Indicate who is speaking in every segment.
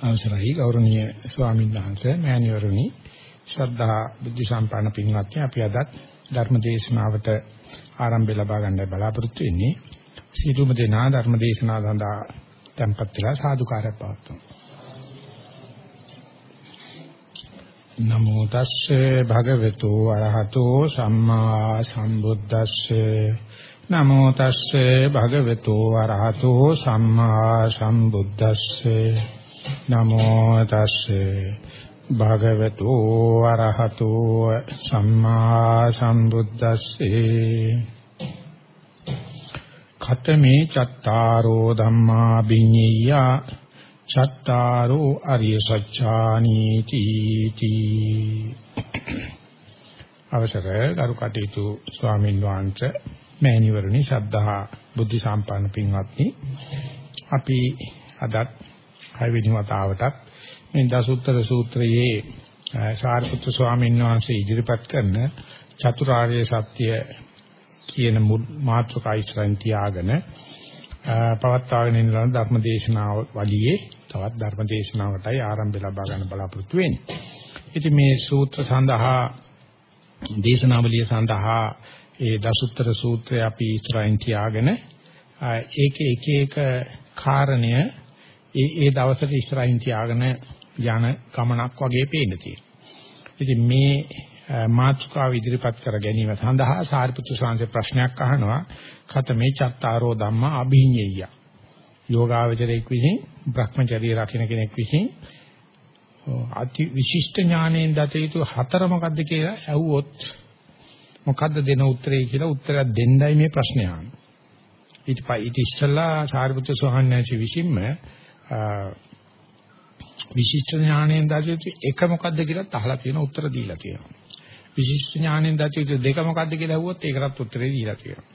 Speaker 1: අවසරයි. ගෞරවනීය ස්වාමීන් වහන්සේ මෑණිවරණි ශ්‍රද්ධා බුද්ධ සම්පන්න පින්වත්නි අපි අද ධර්ම දේශනාවට ආරම්භය ලබා ගන්න බලාපොරොත්තු වෙන්නේ. සීලුම දෙනා ධර්ම දේශනාව සඳහා tempත් වෙලා සාදුකාරයක් පවත්වමු. නමෝ තස්සේ භගවතු අරහතෝ සම්මා සම්බුද්දස්සේ. නමෝ තස්සේ භගවතු අරහතෝ සම්මා සම්බුද්දස්සේ. නමෝ තස්සේ භගවතු අරහතෝ සම්මා සම්බුද්දස්සේ ඛතමේ චත්තාරෝ ධම්මා විඤ්ඤය චත්තාරෝ අරිය සත්‍යානි තීති අවසර ගරු කටයුතු ස්වාමින් වහන්සේ මෑණිවරණි ශ්‍රද්ධා බුද්ධ සම්පන්න පින්වත්නි අපි අදත් හයවෙනි වතාවටත් මේ දසුත්තර සූත්‍රයේ සාරිපුත්‍ර ස්වාමීන් වහන්සේ ඉදිරිපත් කරන චතුරාර්ය සත්‍ය කියන මාතෘකා ඉස්සරහින් තියාගෙන පවත්වාගෙන යන ධර්ම දේශනාව වලියේ තවත් ධර්ම දේශනාවටයි ආරම්භය ලබා ගන්න බලාපොරොත්තු වෙන්නේ. ඉතින් මේ සූත්‍ර සඳහා දේශනාවලිය සඳහා ඒ දසුත්තර සූත්‍රය අපි ඉස්සරහින් තියාගෙන ඒකේ එක එක කාරණය ඒ ඒ දවසට ඉස්සරහින් තියාගෙන යන ගමනක් වගේ පේන්න තියෙනවා. ඉතින් මේ මාතෘකාව ඉදිරිපත් කර ගැනීම සඳහා සාරිපුත්‍ර ස්වාමීන් ප්‍රශ්නයක් අහනවා ඛතමේ චත්තාරෝ ධම්මා අභිඤ්ඤය. යෝගාවචරයක් විසින් Brahmacharya රකින්න කෙනෙක් විසින් අති විශිෂ්ට ඥාණයෙන් දත යුතු හතර මොකද්ද කියලා ඇහුවොත් මොකද්ද දෙන උත්තරේ කියලා උත්තරයක් දෙන්නයි මේ ප්‍රශ්නේ අහන්නේ. ඊට පස්සේ ඊට ඉස්සෙල්ලා සාරිපුත්‍ර ස්වාමීන් වහන්සේ විසින්ම විශිෂ්ට ඥාණයෙන් දැසියුතු එක මොකද්ද කියලාත් අහලා තියෙන උත්තර දීලා තියෙනවා. විශිෂ්ට ඥාණයෙන් දැසියුතු දෙක මොකද්ද කියලා අහුවොත් ඒකටත් උත්තරේ දීලා තියෙනවා.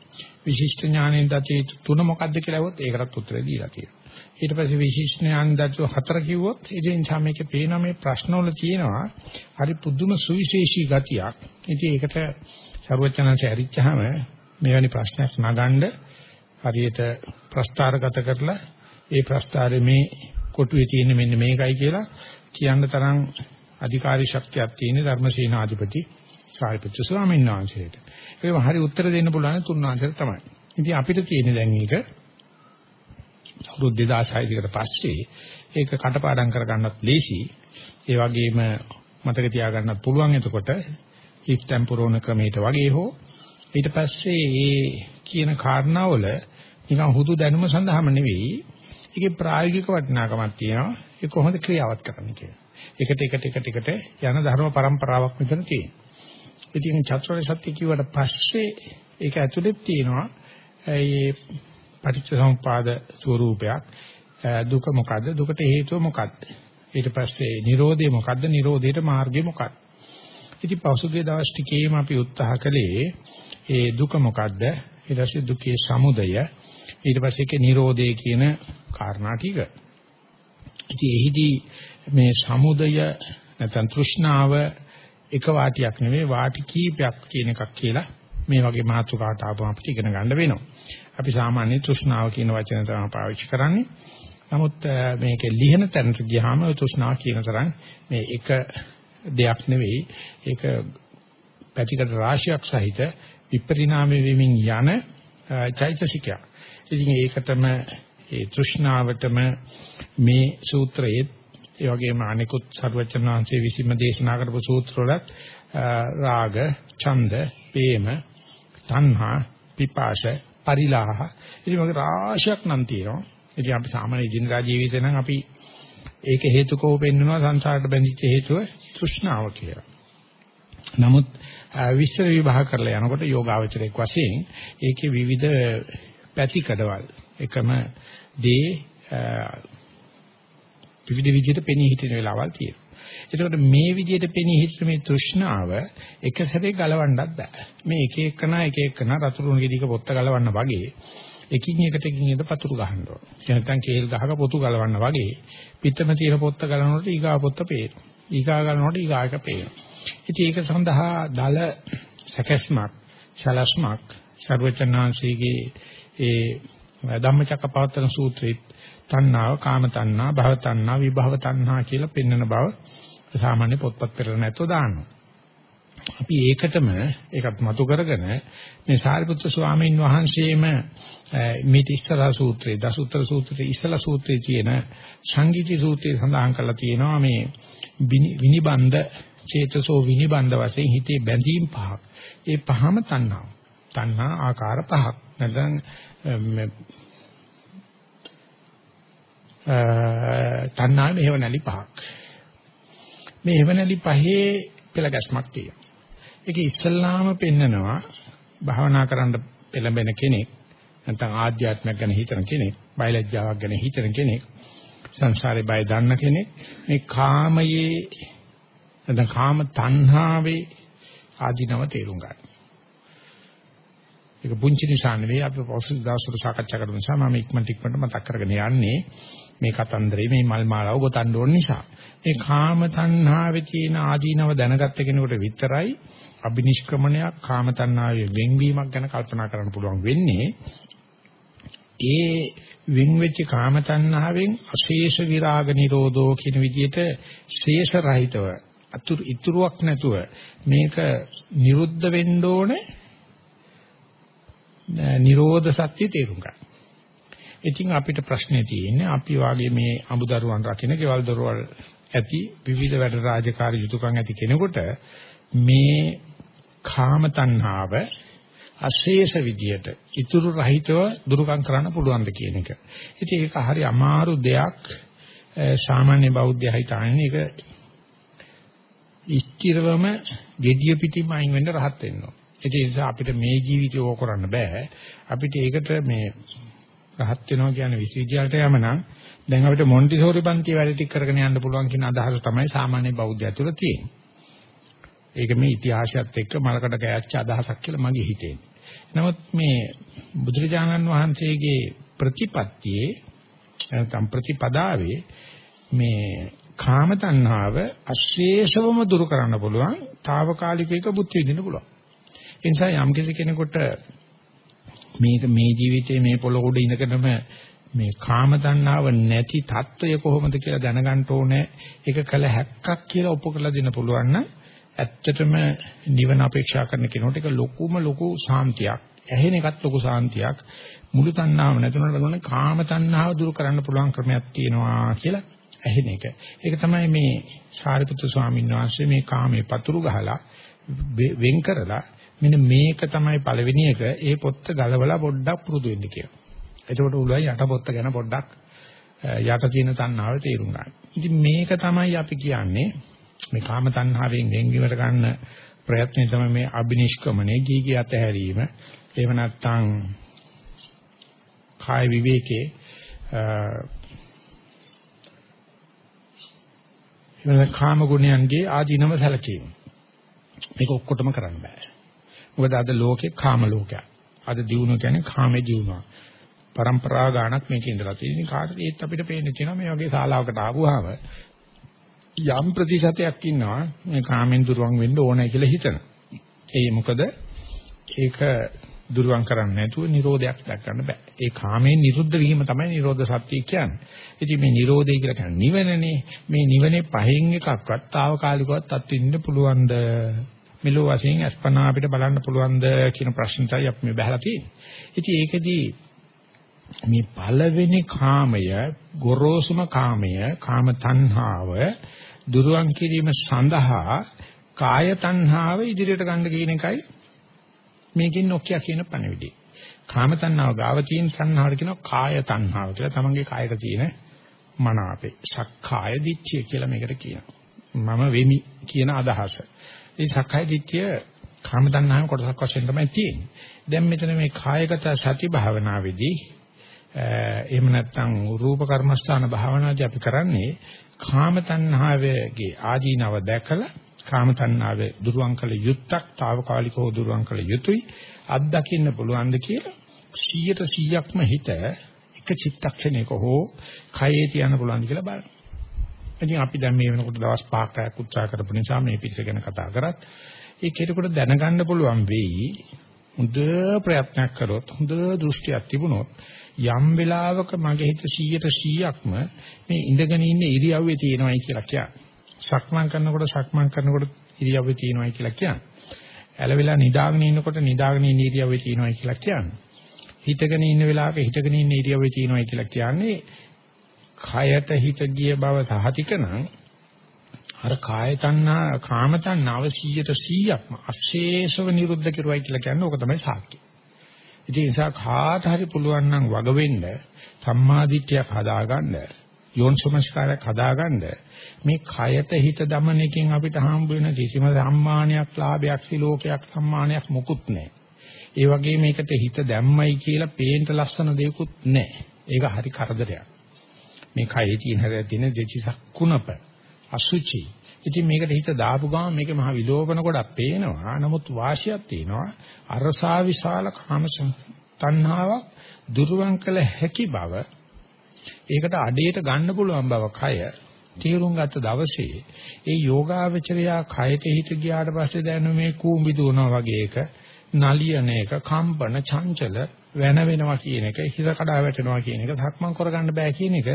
Speaker 1: විශිෂ්ට ඥාණයෙන් දැසියුතු තුන මොකද්ද කියලා අහුවොත් ඒකටත් උත්තරේ දීලා තියෙනවා. ඊට පස්සේ විශිෂ්ට ඥාණයෙන් දැසියුතු හතර කිව්වොත් ඉතින් සමේකේ පේන මේ ප්‍රශ්නවල තියෙනවා හරි පුදුම සුවිශේෂී ගතියක්. ඉතින් ඒකට ਸਰවඥාන්සේ ඇරිච්චාම මෙවැනි ප්‍රශ්නයක් නගන්න හරියට ප්‍රස්තාරගත කරලා ඒ ප්‍රස්තාරේ මේ කොටුවේ තියෙන මෙන්න මේකයි කියලා කියන්න තරම් අධිකාරී ශක්තියක් තියෙන ධර්මසේනාධිපති සාරිපුත්‍ර ස්වාමීන් වහන්සේට. ඒකම හරි උත්තර දෙන්න පුළුවන් තුන්වංශයට තමයි. ඉතින් අපිට තියෙන දැන් මේක අවුරුදු 2600 කට පස්සේ ඒක කටපාඩම් කරගන්නත් ලේසි. ඒ වගේම මතක තියාගන්නත් පුළුවන් එතකොට ඉස්තම් පුරෝණ ක්‍රමයට වගේ හෝ ඊට පස්සේ මේ කියන කාරණාවල නිකන් හුදු දැනුම සඳහාම නෙවෙයි ඒකේ ප්‍රායෝගික වටිනාකමක් තියෙනවා. ඒක කොහොමද ක්‍රියාවත් කරන්නේ කියලා. එකට එකට එකට එකට යන ධර්ම પરම්පරාවක් මෙතන තියෙනවා. ඉතින් චතුරාර්ය සත්‍ය කියුවට පස්සේ ඒක ඇතුළේ තියෙනවා ඒ පටිච්චසමුපාද ස්වરૂපයක්. දුක මොකද්ද? දුකට හේතුව මොකද්ද? ඊට පස්සේ Nirodhe මොකද්ද? Nirodheට මාර්ගය මොකක්ද? ඉතින් පසුගිය දවස් ටිකේම අපි උත්සාහ කළේ ඒ දුක මොකද්ද? ඊට පස්සේ දුකේ සමුදය ඊට පස්සේ ඒකේ Nirodhe කියන කාරණා ටික. ඉතින් එහිදී මේ සමුදය නැත්නම් තෘෂ්ණාව එක වාටියක් නෙවෙයි වාටි කීපයක් කියන එකක් කියලා මේ වගේ මාතෘකාවට ආවම අපිට ඉගෙන ගන්න වෙනවා. අපි සාමාන්‍ය තෘෂ්ණාව කියන වචන තමයි පාවිච්චි කරන්නේ. නමුත් මේකේ ලිහන තැනට ගියාම තෘෂ්ණාව කියන තරම් මේ එක දෙයක් නෙවෙයි ඒක පැතිකඩ රාශියක් සහිත විපරිණාමය වෙමින් යන චෛතසිකයක්. ඉතින් ඒකටම ඒ තෘෂ්ණාවටම මේ සූත්‍රයේ ඒ වගේම අනිකුත් සරුවචන වහන්සේ විසින්ම දේශනා කරපු සූත්‍රවලත් රාග, ඡන්ද, ප්‍රේම, තණ්හා, පිපාස, පරිලාහ ඉතින් වගේ රාශියක් නම් තියෙනවා. ඉතින් අපි සාමාන්‍ය ජීඳා ජීවිතේ නම් අපි ඒක හේතුකව පෙන්වනවා සංසාරට බැඳිච්ච හේතුව තෘෂ්ණාව කියලා. නමුත් විස්තර විභාග කරලා යනකොට යෝගාවචරයක් වශයෙන් ඒකේ විවිධ පැතිකඩවල් එකම දේ විවිධ විදිහට පෙනී හිටින වෙලාවල් තියෙනවා. එතකොට මේ විදිහට පෙනී හිටින මේ තෘෂ්ණාව එක සැරේ ගලවන්නත් බෑ. මේ එක එකනා එක එකනා රතුරුණු ගෙඩියක පොත්ත ගලවන්න වගේ එකින් එකට එකින් එකට පතුරු ගහන්න ඕන. ඒ නැත්නම් කේල් ගහක පොතු ගලවන්න වගේ පිටම තියෙන පොත්ත ගලවනකොට ඊගා පොත්ත පේනවා. ඊගා ගලනකොට ඊගා එක පේනවා. ඉතින් ඒක සඳහා දල සැකස්මක්, ශලස්මක්, ਸਰවචනාංශීගේ ඒ ධම්මචක්කපවත්තන සූත්‍රයේ තණ්හාව, කාම තණ්හා, භව තණ්හා, විභව තණ්හා කියලා පෙන්වන බව සාමාන්‍ය පොත්පත් පෙරලා නැතෝ දාන්නවා. අපි ඒකටම ඒකත් මතු කරගෙන මේ සාරිපුත්‍ර ස්වාමීන් වහන්සේම මේ ඉස්සලා සූත්‍රයේ දසුත්තර සූත්‍රයේ ඉස්සලා සූත්‍රයේ තියෙන සංගීති සූත්‍රයේ සඳහන් කරලා තියෙනවා මේ විනිබන්ධ චේතසෝ විනිබන්ධ වශයෙන් හිතේ බැඳීම් පහක්. ඒ පහම තණ්හාව. තණ්හා ආකාර පහක්. නැත්නම් තණ්හාවේ හේව නැලි පහක්. මේ හේව නැලි පහේ පෙළ ගැස්මක් තියෙනවා. ඒක ඉස්සල්ලාම පෙන්නනවා භාවනා කරන්න පෙළඹෙන කෙනෙක් නැත්නම් ආධ්‍යාත්මයක් ගැන හිතන කෙනෙක්, බයලජ්ජාවක් ගැන හිතන කෙනෙක්, සංසාරේ බය දන්න කෙනෙක් මේ කාමයේ නැත්නම් කාම තණ්හාවේ ආධිනව තේරුම් ගන්න. ඒක පුංචි නිසා නෙවෙයි අපි පොසල් දවසට සාකච්ඡා කරන නිසා මම ඉක්මනට ඉක්මනට මතක් කරගෙන යන්නේ මේ කතන්දරේ මේ මල් මාලාව ගොතන්න ඕන නිසා. මේ කාම තණ්හාවේ තියෙන ආදීනව දැනගත්ත කෙනෙකුට විතරයි අබිනිෂ්ක්‍රමණයක් කාම තණ්හාවේ වෙන්වීමක් ගැන කල්පනා කරන්න පුළුවන් වෙන්නේ. ඒ වෙන් වෙච්ච කාම තණ්හාවෙන් අශේෂ විරාග නිරෝධෝ කියන විදිහට ශේෂ රහිතව අතුරු ඉතුරුවක් නැතුව මේක නිරුද්ධ වෙන්න ඕනේ නිරෝධ සත්‍ය තේරුම් ගන්න. ඉතින් අපිට ප්‍රශ්නේ තියෙන්නේ අපි වාගේ මේ අමුදරුවන් රකින්න ගෙවල් දොරවල් ඇති විවිධ වැඩ රාජකාරී යුතුයකම් ඇති කෙනෙකුට මේ කාම තණ්හාව අශේෂ විදියට ඉතුරු රහිතව දුරුකම් කරන්න පුළුවන්ද කියන එක. ඉතින් ඒක හරි අමාරු දෙයක් සාමාන්‍ය බෞද්ධය හිතන්නේ ඒක ඉස්තිරවම gediya pitima අයින් වෙන්න rahat වෙන්න ඕන. ඒ නිසා අපිට මේ ජීවිතය ඕක කරන්න බෑ. අපිට ඒකට මේ rahat වෙනවා කියන්නේ විශ්වවිද්‍යාලයට යම නම් දැන් අපිට මොන්ටිසෝරි පන්තිය වැඩ ටික කරගෙන යන්න පුළුවන් කියන අදහස තමයි සාමාන්‍ය බෞද්ධය තුළ තියෙන්නේ. ඒක මේ ඉතිහාසයත් එක්ක මලකට කෑච්ච අදහසක් කියලා මගේ හිතෙන්නේ. නමුත් මේ බුදුරජාණන් වහන්සේගේ ප්‍රතිපත්තියේ නැත්නම් ප්‍රතිපදාවේ මේ කාම තණ්හාව අශේෂවම දුරු කරන්න පුළුවන්. తాවකාලිකයක බුද්ධ විදින්න පුළුවන්. ඒ නිසා යම් කෙනෙකුට මේක මේ ජීවිතේ මේ පොළොව උඩ ඉඳගෙනම මේ කාම තණ්හාව නැති తত্ত্বය කොහොමද කියලා දැනගන්න ඕනේ. ඒක කල හැක්කක් කියලා උපකරලා දෙන්න පුළුවන් නම් ඇත්තටම නිවන අපේක්ෂා කරන කෙනෙකුට ඒක ලොකුම ලොකු සාන්තියක්. ඇහෙන එකත් ලොකු සාන්තියක්. මුළු තණ්හාව නැතුනට ගොනේ කාම තණ්හාව දුරු කරන්න පුළුවන් ක්‍රමයක් තියෙනවා කියලා ඇහෙන එක. ඒක තමයි මේ සාරිපුත්‍ර ස්වාමීන් වහන්සේ මේ කාමේ පතුරු ගහලා වෙන් කරලා මෙන්න මේක තමයි පළවෙනි එක. ඒ පොත්ත ගලවලා පොඩ්ඩක් පුරුදු වෙන්න කියලා. එතකොට උළුවයි යට පොත්ත ගැන පොඩ්ඩක් යට තියෙන තණ්හාව තේරුම් ගන්න. ඉතින් මේක තමයි අපි කියන්නේ මේ කාම තණ්හාවෙන් ගෙන්ගිවට ගන්න ප්‍රයත්නය තමයි මේ අබිනිෂ්ක්‍මණය ගීගී අතහැරීම. එහෙම නැත්නම් කාය විවේකේ එහෙම කාම ගුණයන්ගේ ආධිනව සැලකීම. මේක ඔක්කොටම කරන්න බෑ. මොකද අද ලෝකේ කාම ලෝකයක්. අද දිනුන කියන්නේ කාමේ දිනුවා. પરම්පරා ගානක් මේකේ ඉඳලා තියෙන ඉතින් කාටද ඒත් අපිට පේන්න තියෙනවා මේ වගේ ශාලාවකට ආවම යම් ප්‍රතිශතයක් ඉන්නවා මේ කාමෙන් දුරවන් වෙන්න ඕනේ කියලා හිතන. ඒ මොකද ඒක දුරවන් කරන්නේ නැතුව නිරෝධයක් දක්වන්න බෑ. ඒ කාමයෙන් නිරුද්ධ වීම තමයි නිරෝධ සත්‍ය කියන්නේ. ඉතින් මේ නිරෝධය කියලා කියන්නේ නිවනනේ. මේ නිවනේ පහෙන් එකක්වත් తాවකාලිකවත් අත්විඳින්න පුළුවන්ද? මෙලෝ වශයෙන් අස්පනා අපිට බලන්න පුළුවන්ද කියන ප්‍රශ්නටයි අපි මේ බහලා තියෙන්නේ. ඉතින් ඒකෙදී මේ පළවෙනි කාමය, ගොරෝසුම කාමය, කාම තණ්හාව දුරුවන් කිරීම සඳහා කාය තණ්හාව ඉදිරියට ගන්න කියන එකයි මේකෙන් නොකිය කියන පණවිඩි. කාම තණ්හාව ගාව තියෙන තණ්හාවට කියනවා කාය තණ්හාව කියලා. තමන්ගේ කායයට තියෙන මනාපේ. සක්කාය දිට්ඨිය කියලා මේකට කියනවා. මම වෙමි කියන අදහස. මේ සක්කාය දිට්ඨිය කාම තණ්හාවේ කොටසක් වශයෙන් තමයි තියෙන්නේ. දැන් මෙතන මේ කායගත සති භාවනාවේදී එහෙම නැත්නම් රූප කර්මස්ථාන භාවනාදී අපි කරන්නේ කාම තණ්හාවේගේ ආදීනව දැකලා කාම තණ්හාවේ දුරුවන් කළ යුත්තක් తాවකාලිකව දුරුවන් කළ යුතුයි අත්දකින්න පුළුවන්ද කියලා 100%ක්ම හිත එක චිත්තක්ෂණයක හෝ කයේ තියන්න පුළුවන්ද කියලා බලන්න. ඉතින් අපි දැන් මේ වෙනකොට දවස් 5ක් උත්සාහ කරපු නිසා මේ පිටස ගැන කතා කරත් ඒ කෙනෙකුට දැනගන්න පුළුවන් වෙයි හොඳ ප්‍රයත්නයක් කරොත් හොඳ දෘෂ්ටියක් තිබුණොත් යම් වෙලාවක මගේ හිත 100%ක්ම මේ ඉඳගෙන ඉන්න ඉරියව්වේ තියෙනවයි කියලා කියන්නේ. සක්මන් කරනකොට සක්මන් කරනකොට ඉරියව්වේ තියෙනවයි කියලා කියන්නේ. ඇලවිලා නිදාගෙන ඉන්නකොට නිදාගෙන ඉන්න ඉරියව්වේ තියෙනවයි කියලා කියන්නේ. හිතගෙන ඉන්න වෙලාවක හිතගෙන ඉන්න ඉරියව්වේ තියෙනවයි කියලා කියන්නේ කයට හිත ගිය බව සහතිකනම් අර කාය තණ්හා කාම තණ්හාව 100%ක්ම අශේෂව නිරුද්ධ කරුවයි කියලා කියන්නේ ඕක තමයි සාක්ෂි. ඉතින් ඒ නිසා කාට හරි පුළුවන් නම් වග වෙන්න සම්මාදිට්ඨියක් හදාගන්න යෝනිසමස්කාරයක් හදාගන්න මේ කයට හිත දමන එකෙන් අපිට හම්බ වෙන කිසිම සම්මානයක් ලාභයක් සිලෝකයක් සම්මානයක් මොකුත් නැහැ. ඒ වගේ මේකට හිත දැම්මයි කියලා පේන්න ලස්සන දෙයක්වත් නැහැ. ඒක හරි කරදරයක්. මේ කයේ තියෙන හැරෙද්දී තියෙන දෙචිසක් කුණප අසුචි. ඉතින් මේකට හිත දාපු ගමන් මේක මහ විලෝපන ගොඩක් පේනවා. නමුත් වාසියක් තියෙනවා. අරසා විශාල කාම තණ්හාවක් දුරුවන් කළ හැකි බව ඒකට අඩේට ගන්න පුළුවන් බව කය තීරුම් ගත්ත දවසේ ඒ යෝගාවචරයා කයට හිත ගියාට පස්සේ දැනෙන මේ කූඹි දුවනවා වගේ එක නලියන එක කම්පන චංචල වෙන වෙනවා කියන එක හිත කඩා වැටෙනවා කියන එක ධක්මං කරගන්න බෑ කියන එක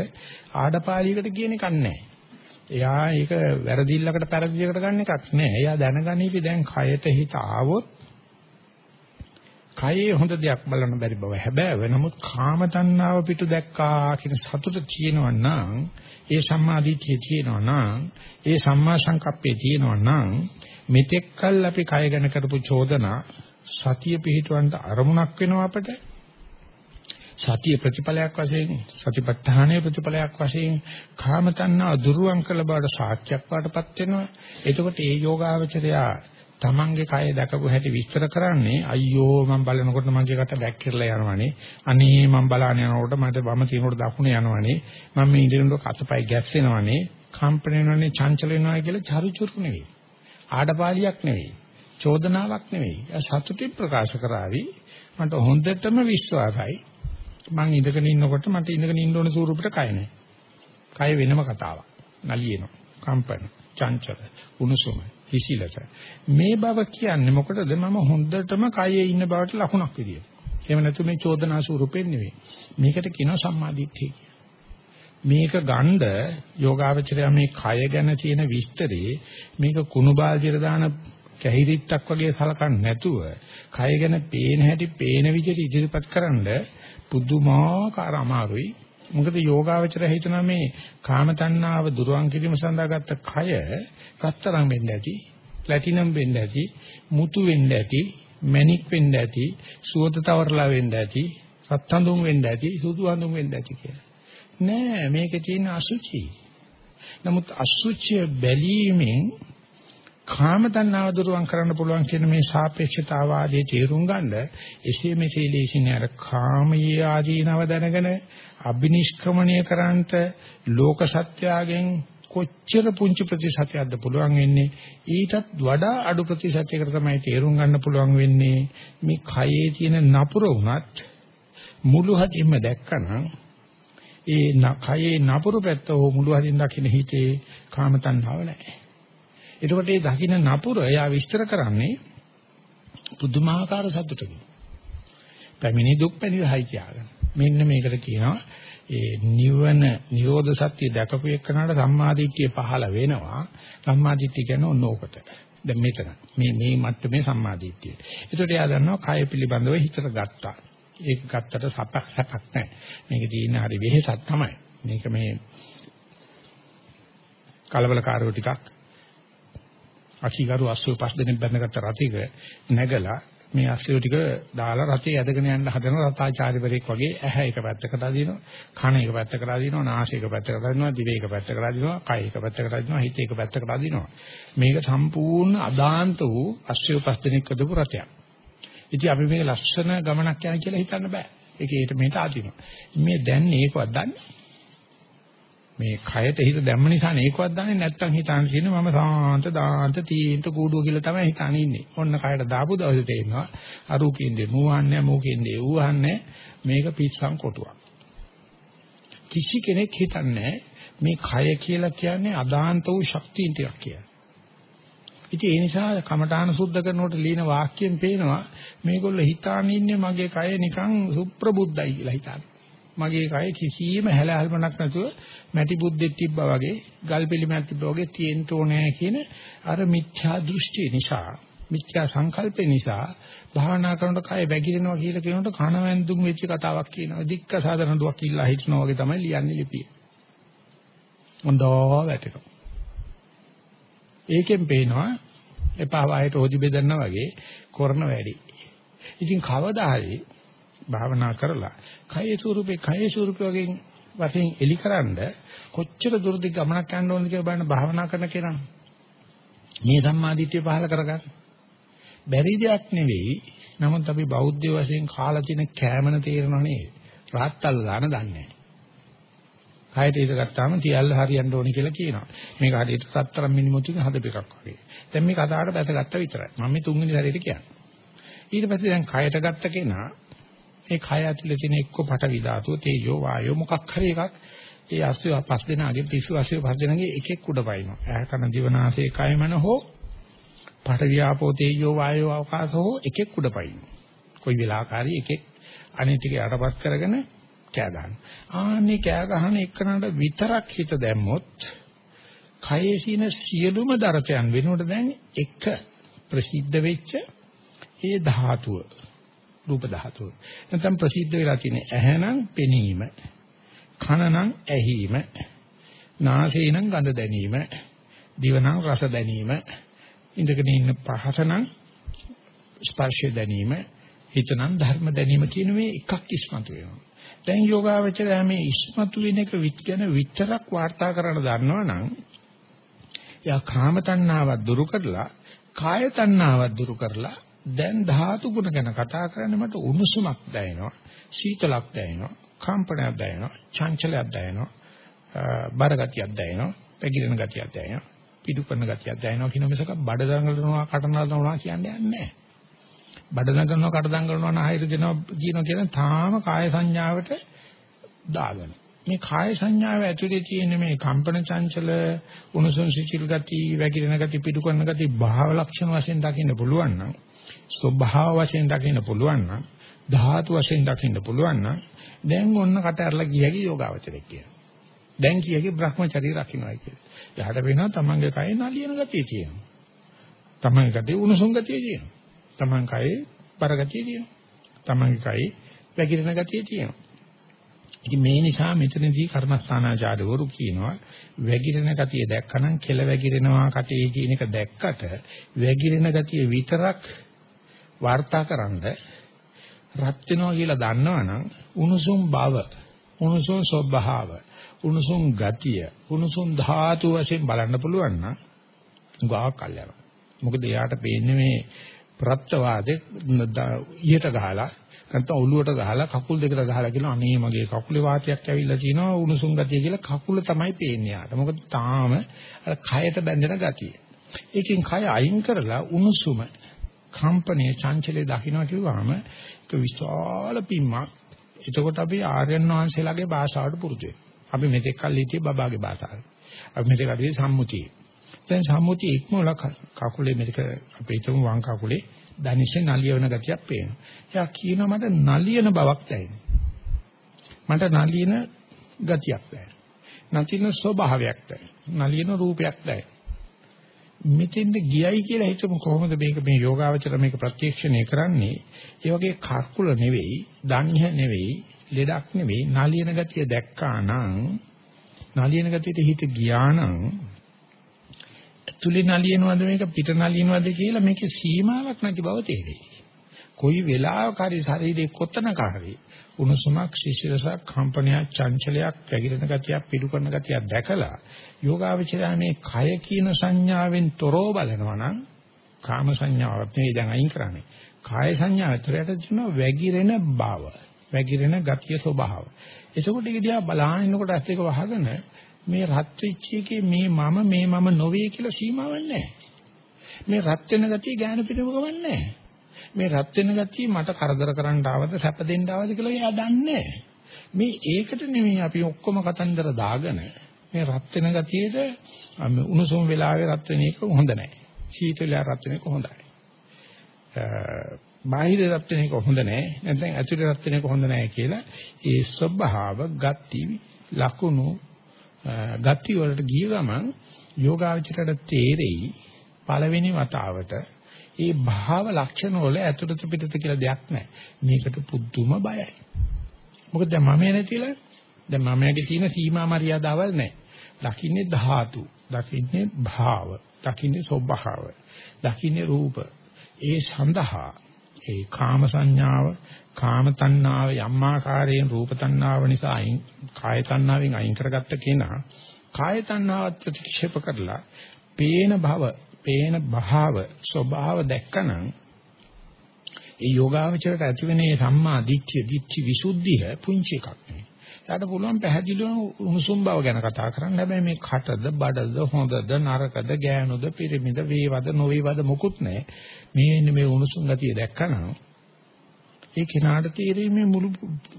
Speaker 1: ආඩපාලියකට කියන එකක් නැහැ. එයා ඒක වැරදිල්ලකට පෙරදියකට ගන්න එකක් නෑ. එයා දැනගනිවි දැන් කයට හිත ආවොත් කයේ හොඳ දෙයක් බලන්න බැරි බව හැබැයි නමුත් කාම තණ්හාව පිටු දැක්කා කියන සතුට තියෙනවා නම් ඒ සම්මාදිටිය තියෙනවා නම් ඒ සම්මා සංකප්පේ තියෙනවා නම් මෙතෙක්කල් අපි කය ගැන කරපු චෝදනා සතිය පිහිටවන්න අරමුණක් වෙනවා අපිට සතිය ප්‍රතිඵලයක් වශයෙන් සතිපට්ඨානයේ ප්‍රතිඵලයක් වශයෙන් කාම තණ්හා දුරුවන් කළ බවට සාක්ෂියක් වඩපත් වෙනවා. එතකොට ඒ යෝගාවචරයා තමන්ගේ කය දැකපු හැටි විස්තර කරන්නේ අයියෝ මම බලනකොට මගේ කට බැක් කරලා යනවනේ. අනේ මම බලාන යනකොට මට වම තිනකොට දකුණ යනවනේ. මම මේ ඉඳිනකොට අතපය ගැස්සෙනවනේ. කම්පන වෙනවනේ චංචල වෙනවා කියලා චරිචුරු නෙවෙයි. ආඩපාලියක් නෙවෙයි. චෝදනාවක් නෙවෙයි. සතුටින් ප්‍රකාශ කරાવી. මට හොඳටම විශ්වාසයි. මං ඉඳගෙන ඉන්නකොට මට ඉඳගෙන ඉන්න ඕන ස්වරූපෙට කය නැහැ. කය වෙනම කතාවක්. නලියෙනවා. කම්පන, චංචල, උණුසුම, හිසිලස. මේ බව කියන්නේ මොකටද? මම හොඳටම කයේ ඉන්න බවට ලකුණක් විදියට. එහෙම නැතු මේ චෝදනා ස්වරූපෙන් නෙවෙයි. මේකට කියනවා සම්මාදිට්ඨිය මේක ගණ්ඩ යෝගාවචරය මේ කය ගැන තියෙන විස්තරේ මේක කුණු බාල්දියට දාන කැහිරිත්තක් වගේ සලකන්නේ නැතුව කය ගැන පේන හැටි පේන විදිහට ඉදිරිපත් කරන්න පුදුමාකාර අමාරුයි. මොකද යෝගාවචර හිතනවා මේ කාම තණ්හාව දුරවන් කිරීම සඳහා ගත්ත කය රත්තරන් වෙන්න ඇති, ප්ලැටිනම් වෙන්න ඇති, මුතු වෙන්න ඇති, මැණික් වෙන්න ඇති, සුවඳ තවරලා වෙන්න ඇති, සත්හඳුන් වෙන්න ඇති, සුදු හඳුන් වෙන්න ඇති කියලා. නෑ මේකේ තියෙන අසුචි. නමුත් අසුචි බැලීමෙන් කාම තණ්හාව දුරුවන් කරන්න පුළුවන් කියන මේ සාපේක්ෂතාවාදී තේරුම් ගන්න එසේ මෙසේ ලේසින් අර කාමයේ ආදීනව දැනගෙන අබිනිෂ්ක්‍මණය කරන්නට ලෝක සත්‍යයෙන් කොච්චර පුංචි ප්‍රතිශතයක්ද පුළුවන් වෙන්නේ? ඊටත් වඩා අඩු ප්‍රතිශතයකට තමයි තේරුම් ගන්න පුළුවන් වෙන්නේ. මේ කයේ තියෙන නපුර වුණත් මුළු හදින්ම දැක්කනම් ඒ කයේ නපුරු පැත්ත හෝ මුළු හදින් දකින්න හිතේ කාම තණ්හාව නැහැ. එතකොට මේ දකින්න නපුර එයා විස්තර කරන්නේ පුදුමාකාර සතුටකින්. පැමිණි දුක් පැනිරහයි කියාගෙන. මෙන්න මේකට කියනවා ඒ නිවන නිරෝධ සත්‍ය දැකපු එකනට සම්මාදිට්ඨිය පහළ වෙනවා. සම්මාදිට්ඨිය කියන්නේ ඔන්න ඕකට. දැන් මෙතන මේ මේ මට්ටමේ සම්මාදිට්ඨිය. ඒකට එයා දන්නවා කය පිළිබඳව හිතට ගත්තා. ඒක ගත්තට සපක් සපක් නැහැ. මේක තියෙන හරි වෙහෙසක් තමයි. මේක මේ කලබලකාරෝ ටිකක් අකීකරු අස්සෝ පස් දෙනෙක් බැඳගත්ත රතික නැගලා මේ අස්සෝ ටික දාලා රතේ ඇදගෙන යන්න හදන රතාචාර්යවරයෙක් වගේ ඇහැ එක පැත්තකට අදිනවා කන එක පැත්තකට අදිනවා නාසය එක පැත්තකට අදිනවා දිව එක පැත්තකට අදිනවා කය එක පැත්තකට අදිනවා හිත එක පැත්තකට අදිනවා. මේක සම්පූර්ණ අදාන්ත වූ අස්සෝ පස් දෙනෙක් අදපු රතයක් ඉතින් අපි මේක ලස්සන ගමනක් යන කියලා හිතන්න බෑ. ඒකේට මේට අදිනවා. මේ දැන් මේකවත් දන්නේ මේ කයට හිත දැම්ම නිසා නේකවත් දන්නේ නැත්තම් හිතාන කියන්නේ මම සාන්ත දාන්ත තීන්ත කූඩුව කියලා තමයි හිතාන ඉන්නේ. ඔන්න කයට දාපු දවසේ තේරෙනවා අරු කින්දේ මූවන්නේ මූ කින්දේ ඌවන්නේ මේක පිස්සන් කොටුවක්. කිසි කෙනෙක් හිතන්නේ මේ කය කියලා කියන්නේ අදාන්ත වූ ශක්තියින් ටිකක් කියලා. ඉතින් ඒ නිසා කමඨාන සුද්ධ කරනකොට লীන වාක්‍යයෙන් පේනවා මේගොල්ලෝ හිතාන ඉන්නේ මගේ කය නිකන් සුප්‍රබුද්ධයි කියලා හිතාන. මගේ කය කිසියම් හැලහැල්මක් නැතුව මැටි බුද්දෙක් තිබ්බා වගේ ගල් පිළිමයක් තිබ්බා වගේ තියෙන්න ඕනේ කියන අර මිත්‍යා දෘෂ්ටි නිසා මිත්‍යා සංකල්පේ නිසා භාවනා කරනකොට කය වැగిරෙනවා කියලා කියනකොට කනවැන්දුම් වෙච්ච කතාවක් කියනවා. දික්ක සාධන දුවක් ඉල්ලා හිටනවා වගේ තමයි ලියන්නේ ලිපිය. හොඳව වැටෙනවා. ඒකෙන් පේනවා එපා වායට ඕදි බෙදන්නා වගේ කරන වැඩි. ඉතින් කවදා හරි භාවනා කරලා කයේ ස්වරූපේ කයේ ස්වරූපය වගේ වශයෙන් එලිකරනද කොච්චර දුරදි ගමනක් යන්න ඕනද කියලා බලන්න භාවනා කරන කෙනා. මේ ධම්මාදිත්‍ය පහල කරගන්න. බැරි දෙයක් නෙවෙයි. නමුත් අපි බෞද්ධ වශයෙන් කාලා තියෙන කෑමන තේරෙනව නේද? රාත්තල් ගන්න දන්නේ නැහැ. කයට ඉඳ ගත්තාම තියල්ල හරියන්න ඕනේ කියලා කියනවා. මේක හරියට සතරම් මිනිමුතුක හදපෙකක් වගේ. දැන් මේ කතාවට බැසගත්ත විතරයි. මම මේ තුන්වෙනි සැරේට කියන්නේ. ඊට පස්සේ දැන් කයට ගත්ත කෙනා ඒ කය ඇතුලේ තියෙන එක්ක පටවි ධාතුව, තේජෝ, වායෝ මොකක් හරි එකක් ඒ අස්සය පස් දෙනාගේ පිස්සු අස්සය පස් දෙනාගේ එකෙක් උඩ පයින්නවා. ඇහ කන දිවනාසය කය මන හෝ පඨවි ආපෝ තේජෝ වායෝ අවකාශ හෝ එකෙක් උඩ පයින්නවා. කොයි වෙලාවකරි එකෙක් අනිත් ටික යටපත් කරගෙන කෑ ගන්න. ආන්නේ කෑ ගහන එකනට විතරක් හිත දැම්මොත් කයේ සින සියලුම දරතයන් වෙනුවට දැන් එක ප්‍රසිද්ධ වෙච්ච ඒ ධාතුව රූප ධාතුව. නැත්නම් ප්‍රසිද්ධ වෙලා තියෙන ඇහැනම් පෙනීම, කනනම් ඇහිීම, නාසයනම් ගඳ දැනීම, දිවනම් රස දැනීම, ඉඳගෙන ඉන්න පහසනම් ස්පර්ශ දැනීම, හිතනම් ධර්ම දැනීම කියන මේ එකක් ඉස්මතු වෙනවා. දැන් යෝගාවචරය මේ ඉස්මතු වෙන එක විත්ගෙන විතරක් වාර්තා කරන්න දන්නවනම් එයා කාම තණ්හාවක් දුරු කරලා කාය තණ්හාවක් දුරු කරලා දැන් ධාතු ගුණ ගැන කතා කරන්නේ මට උණුසුමක් දැනෙනවා සීතලක් දැනෙනවා කම්පනයක් දැනෙනවා චංචලයක් දැනෙනවා බර ගතියක් දැනෙනවා පැගිරෙන ගතියක් දැනෙනවා පිටු කරන ගතියක් දැනෙනවා කියන මිසක බඩ දඟලනවා කටනලනවා කියන්නේ නැහැ. බඩ දඟලනවා කට දඟලනවා නහයිර දෙනවා කියනවා කියන තාම කාය සංඥාවට දාගෙන මේ කාය සංඥාව ඇතුලේ තියෙන මේ කම්පන චංචල උණුසුම් සිසිල් ගති වැగిරෙන ගති පිටු කරන ගති භාව ලක්ෂණ වශයෙන් දකින්න පුළුවන් නම් ස්වභාව වශයෙන් දකින්න පුළුවන් නම් ධාතු වශයෙන් දකින්න පුළුවන් නම් දැන් ඔන්න කට ඇරලා ගියගේ යෝගාවචරයක් කියනවා. දැන් කියගේ Brahmacharya රකින්නයි කියලා. එහාට වෙනවා තමන්ගේ කය නලියන ගතිය තියෙනවා. තමන්ගේ කයේ උණුසුම් ගතිය තියෙනවා. තමන් කයේ පර ගතිය තියෙනවා. තමන්ගේ කයේ වැగిරෙන ගතිය තියෙනවා. ඉතින් මේ නිසා මෙතනදී කර්මස්ථානාචාර්යවරු කියනවා වැగిරෙන ගතිය දැක්කනම් කෙල වැగిරෙනවා කටේ කියන එක දැක්කට වැగిරෙන ගතිය විතරක් වාර්තාකරනද රත් වෙනවා කියලා දන්නවනම් උණුසුම් බව උණුසුම් ස්වභාව උණුසුම් ගතිය උණුසුම් ධාතු වශයෙන් බලන්න පුළුවන් නම් ගාක් කල්යන මොකද එයාට පේන්නේ මේ ප්‍රත්‍යවාදේ ඊට ගහලා නැත්නම් ඔළුවට ගහලා කකුල් දෙකට ගහලා කියනවා අනේ මගේ කකුලේ වාතයක් ඇවිල්ලා තිනවා උණුසුම් ගතිය කියලා කකුල තමයි පේන්නේ යාට. මොකද තාම අර කයට බැඳෙන ගතිය. ඒකෙන් කය අයින් කරලා උණුසුම කම්පනයේ චංචලයේ දකින්න කිව්වම ඒක විශාල පිම්මක්. එතකොට අපි ආර්යයන් වහන්සේලාගේ භාෂාවට පුරුදු වෙනවා. අපි මෙතෙක් කල් හිටියේ බබාගේ භාෂාව. අපි මෙතෙක් කල් සම්මුතිය. දැන් සම්මුතිය ඉක්මවල කකුලේ මෙතක අපි හිතමු වම් කකුලේ දනිෂේ නලියවන ගතියක් පේනවා. එයා කියනවා මට නලියන බවක් දැනෙනවා. මට නලියන ගතියක් දැනෙනවා. නලියන ස්වභාවයක් දැනෙනවා. නලියන රූපයක් දැනෙනවා. මෙතෙන්ද ගියයි කියලා හිතමු කොහොමද මේක මේ යෝගාවචර මේක ප්‍රත්‍යක්ෂණය කරන්නේ. ඒ වගේ කකුල නෙවෙයි දණ්හ නෙවෙයි ලෙඩක් නෙවෙයි නලියන ගතිය දැක්කා නම් නලියන ගතියට හිත ගියා නම් තුලි නලියනවද මේක පිට නලියනවද කියලා මේකේ සීමාවක් නැති බව තේරෙයි. කොයි වෙලාවක හරි ශරීරේ කොතනක හරි උණුසුමක් ශිෂිරසක් කම්පනයක් චංචලයක් වැగిරෙන ගතියක් පිඩු කරන ගතියක් දැකලා යෝගාවචරයා මේ කය කියන සංඥාවෙන් තොරව බලනවා නම් කාම සංඥාවක් නෙවෙයි දැන් අයින් කරන්නේ. කාය සංඥාතරයට තියෙන වැగిරෙන බව වැగిරෙන ගතිය ස්වභාව. එතකොට ඒක දිහා බලහිනකොට ඇස් දෙක වහගෙන මේ රත් වෙච්ච එකේ මේ මම මේ මම නොවේ කියලා සීමාවක් නැහැ. මේ රත් වෙන ගතිය ගාන පිටුම ගමන්නේ නැහැ. මේ රත් වෙන ගතිය මට කරදර කරන්න ආවද සැප දෙන්න ආවද කියලා එයා දන්නේ මේ ඒකට නෙමෙයි අපි ඔක්කොම කතන්දර දාගෙන මේ රත් වෙන ගතියේද උණුසුම් වෙලාවේ රත් වෙන එක හොඳ නැහැ. සීතල රත් වෙන එක හොඳයි. බාහිර රත් වෙන එක හොඳ නෑ. නැත්නම් ඇතුලේ රත් වෙන එක හොඳ නෑ කියලා ඒ ස්වභාව ගති ලකුණු ගති වලට ගිය ගමන් යෝගාවචරයට තේරෙයි පළවෙනි වතාවට ඒ භාව ලක්ෂණ වල ඇතුළත පිටත කියලා දෙයක් නැහැ. මේකට පුදුම බයයි. මොකද දැන් මම නැතිලා දැන් මමයේ තියෙන සීමා මරියාදාවල් නැහැ. දකින්නේ ධාතු, දකින්නේ භාව, දකින්නේ ස්වභාව, දකින්නේ රූප. ඒ සඳහා ඒ කාම සංඥාව, කාම තණ්හාව යම් ආකාරයෙන් රූප තණ්හාව නිසා අයින් කාය තණ්හාවෙන් අයින් කරගත්ත කෙනා කාය තණ්හාවත් ප්‍රතික්ෂේප කරලා පේන භව පේන භාව ස්වභාව දැක්කනම් ඒ යෝගාවචරයට ඇතිවෙන මේ සම්මා දිට්ඨිය දිට්ඨි විසුද්ධිය පුංචි එකක් නෙවෙයි. එයාට පුළුවන් පැහැදිලිවම උණුසුම් බව ගැන කතා කරන්න. හැබැයි මේ කටද, බඩද, හොඳද, නරකද, ගෑනුද, පිරිමිද, වේවද, නොවේවද මොකුත් නැහැ. මේ මේ උණුසුම් ගතිය දැක්කනම් ඒ කෙනාට තේරෙන්නේ මුළු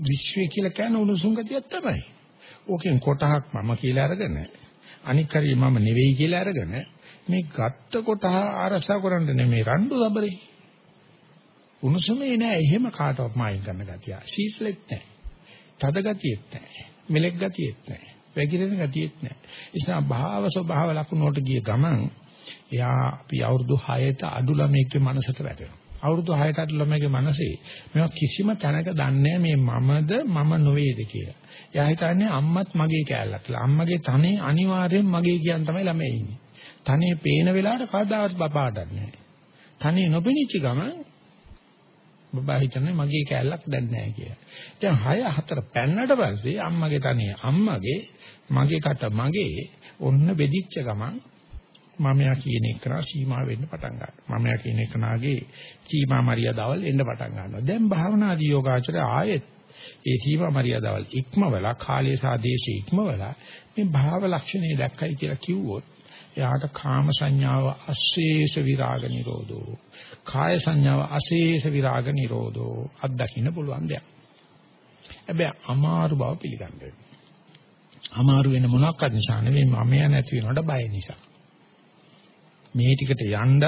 Speaker 1: විශ්වය කියලා කියන උණුසුම් ගතියක් තමයි. ඕකෙන් කොටහක් මම කියලා අරගෙන අනික් හරිය මම නෙවෙයි කියලා අරගෙන මේ ගත්ත කොටහ ආරසා කරන්න නෙමෙයි රණ්ඩු සබරේ. උණුසුමේ නෑ එහෙම කාටවත් මායින් කරන ගතිය. සීතලෙත් නෑ. තද ගතියෙත් නෑ. මෙලෙක් ගතියෙත් නෑ. වැగిරෙන ගතියෙත් නෑ. ඒ නිසා භාව ස්වභාව ලකුණු වලට ගිය ගමන් එයා අපි අවුරුදු 6ට අඩු ළමයෙක්ගේ මනසට වැටෙනවා. අවුරුදු 6ට අඩු ළමයෙක්ගේ මනසේ මේවා කිසිම තැනක දන්නේ මේ මමද මම නොවේද කියලා. එයා හිතන්නේ අම්මත් මගේ කෑල්ලක් කියලා. අම්මගේ තනේ අනිවාර්යෙන් මගේ කියන තමයි ළමයි ඉන්නේ. තනේ පේන වෙලාවට කවදාවත් බබාටත් නැහැ. තනේ නොපෙනිච්ච ගමන් බබා හිතන්නේ මගේ කෑල්ලක් දැන් නැහැ කියලා. දැන් 6 4 පැන්නට පස්සේ අම්මගේ තනේ අම්මගේ මගේ කට මගේ ඔන්න බෙදිච්ච ගමන් මමයා කියන එක කරා සීමා වෙන්න පටන් ගන්නවා. මමයා කියන එක නාගේ සීමා මරියාදවල් එන්න පටන් ගන්නවා. දැන් භාවනාදී යෝගාචරය ආයෙත් ඒ සීමා මරියාදවල් ඉක්මවලා කාලය සහ දේශය ඉක්මවලා මේ භාව ලක්ෂණේ දැක්කයි කියලා කිව්වොත් එයාට කාම සංඥාව අශේෂ විරාග නිරෝධෝ කාය සංඥාව අශේෂ විරාග නිරෝධෝ අත්දකින්න පුළුවන් දෙයක්. හැබැයි අමාරු බව පිළිගන්න අමාරු වෙන මොනක්වත් නිසා නෙවෙයි මමයා නැති වෙනවට බය නිසා. මේ ටිකට යන්නත්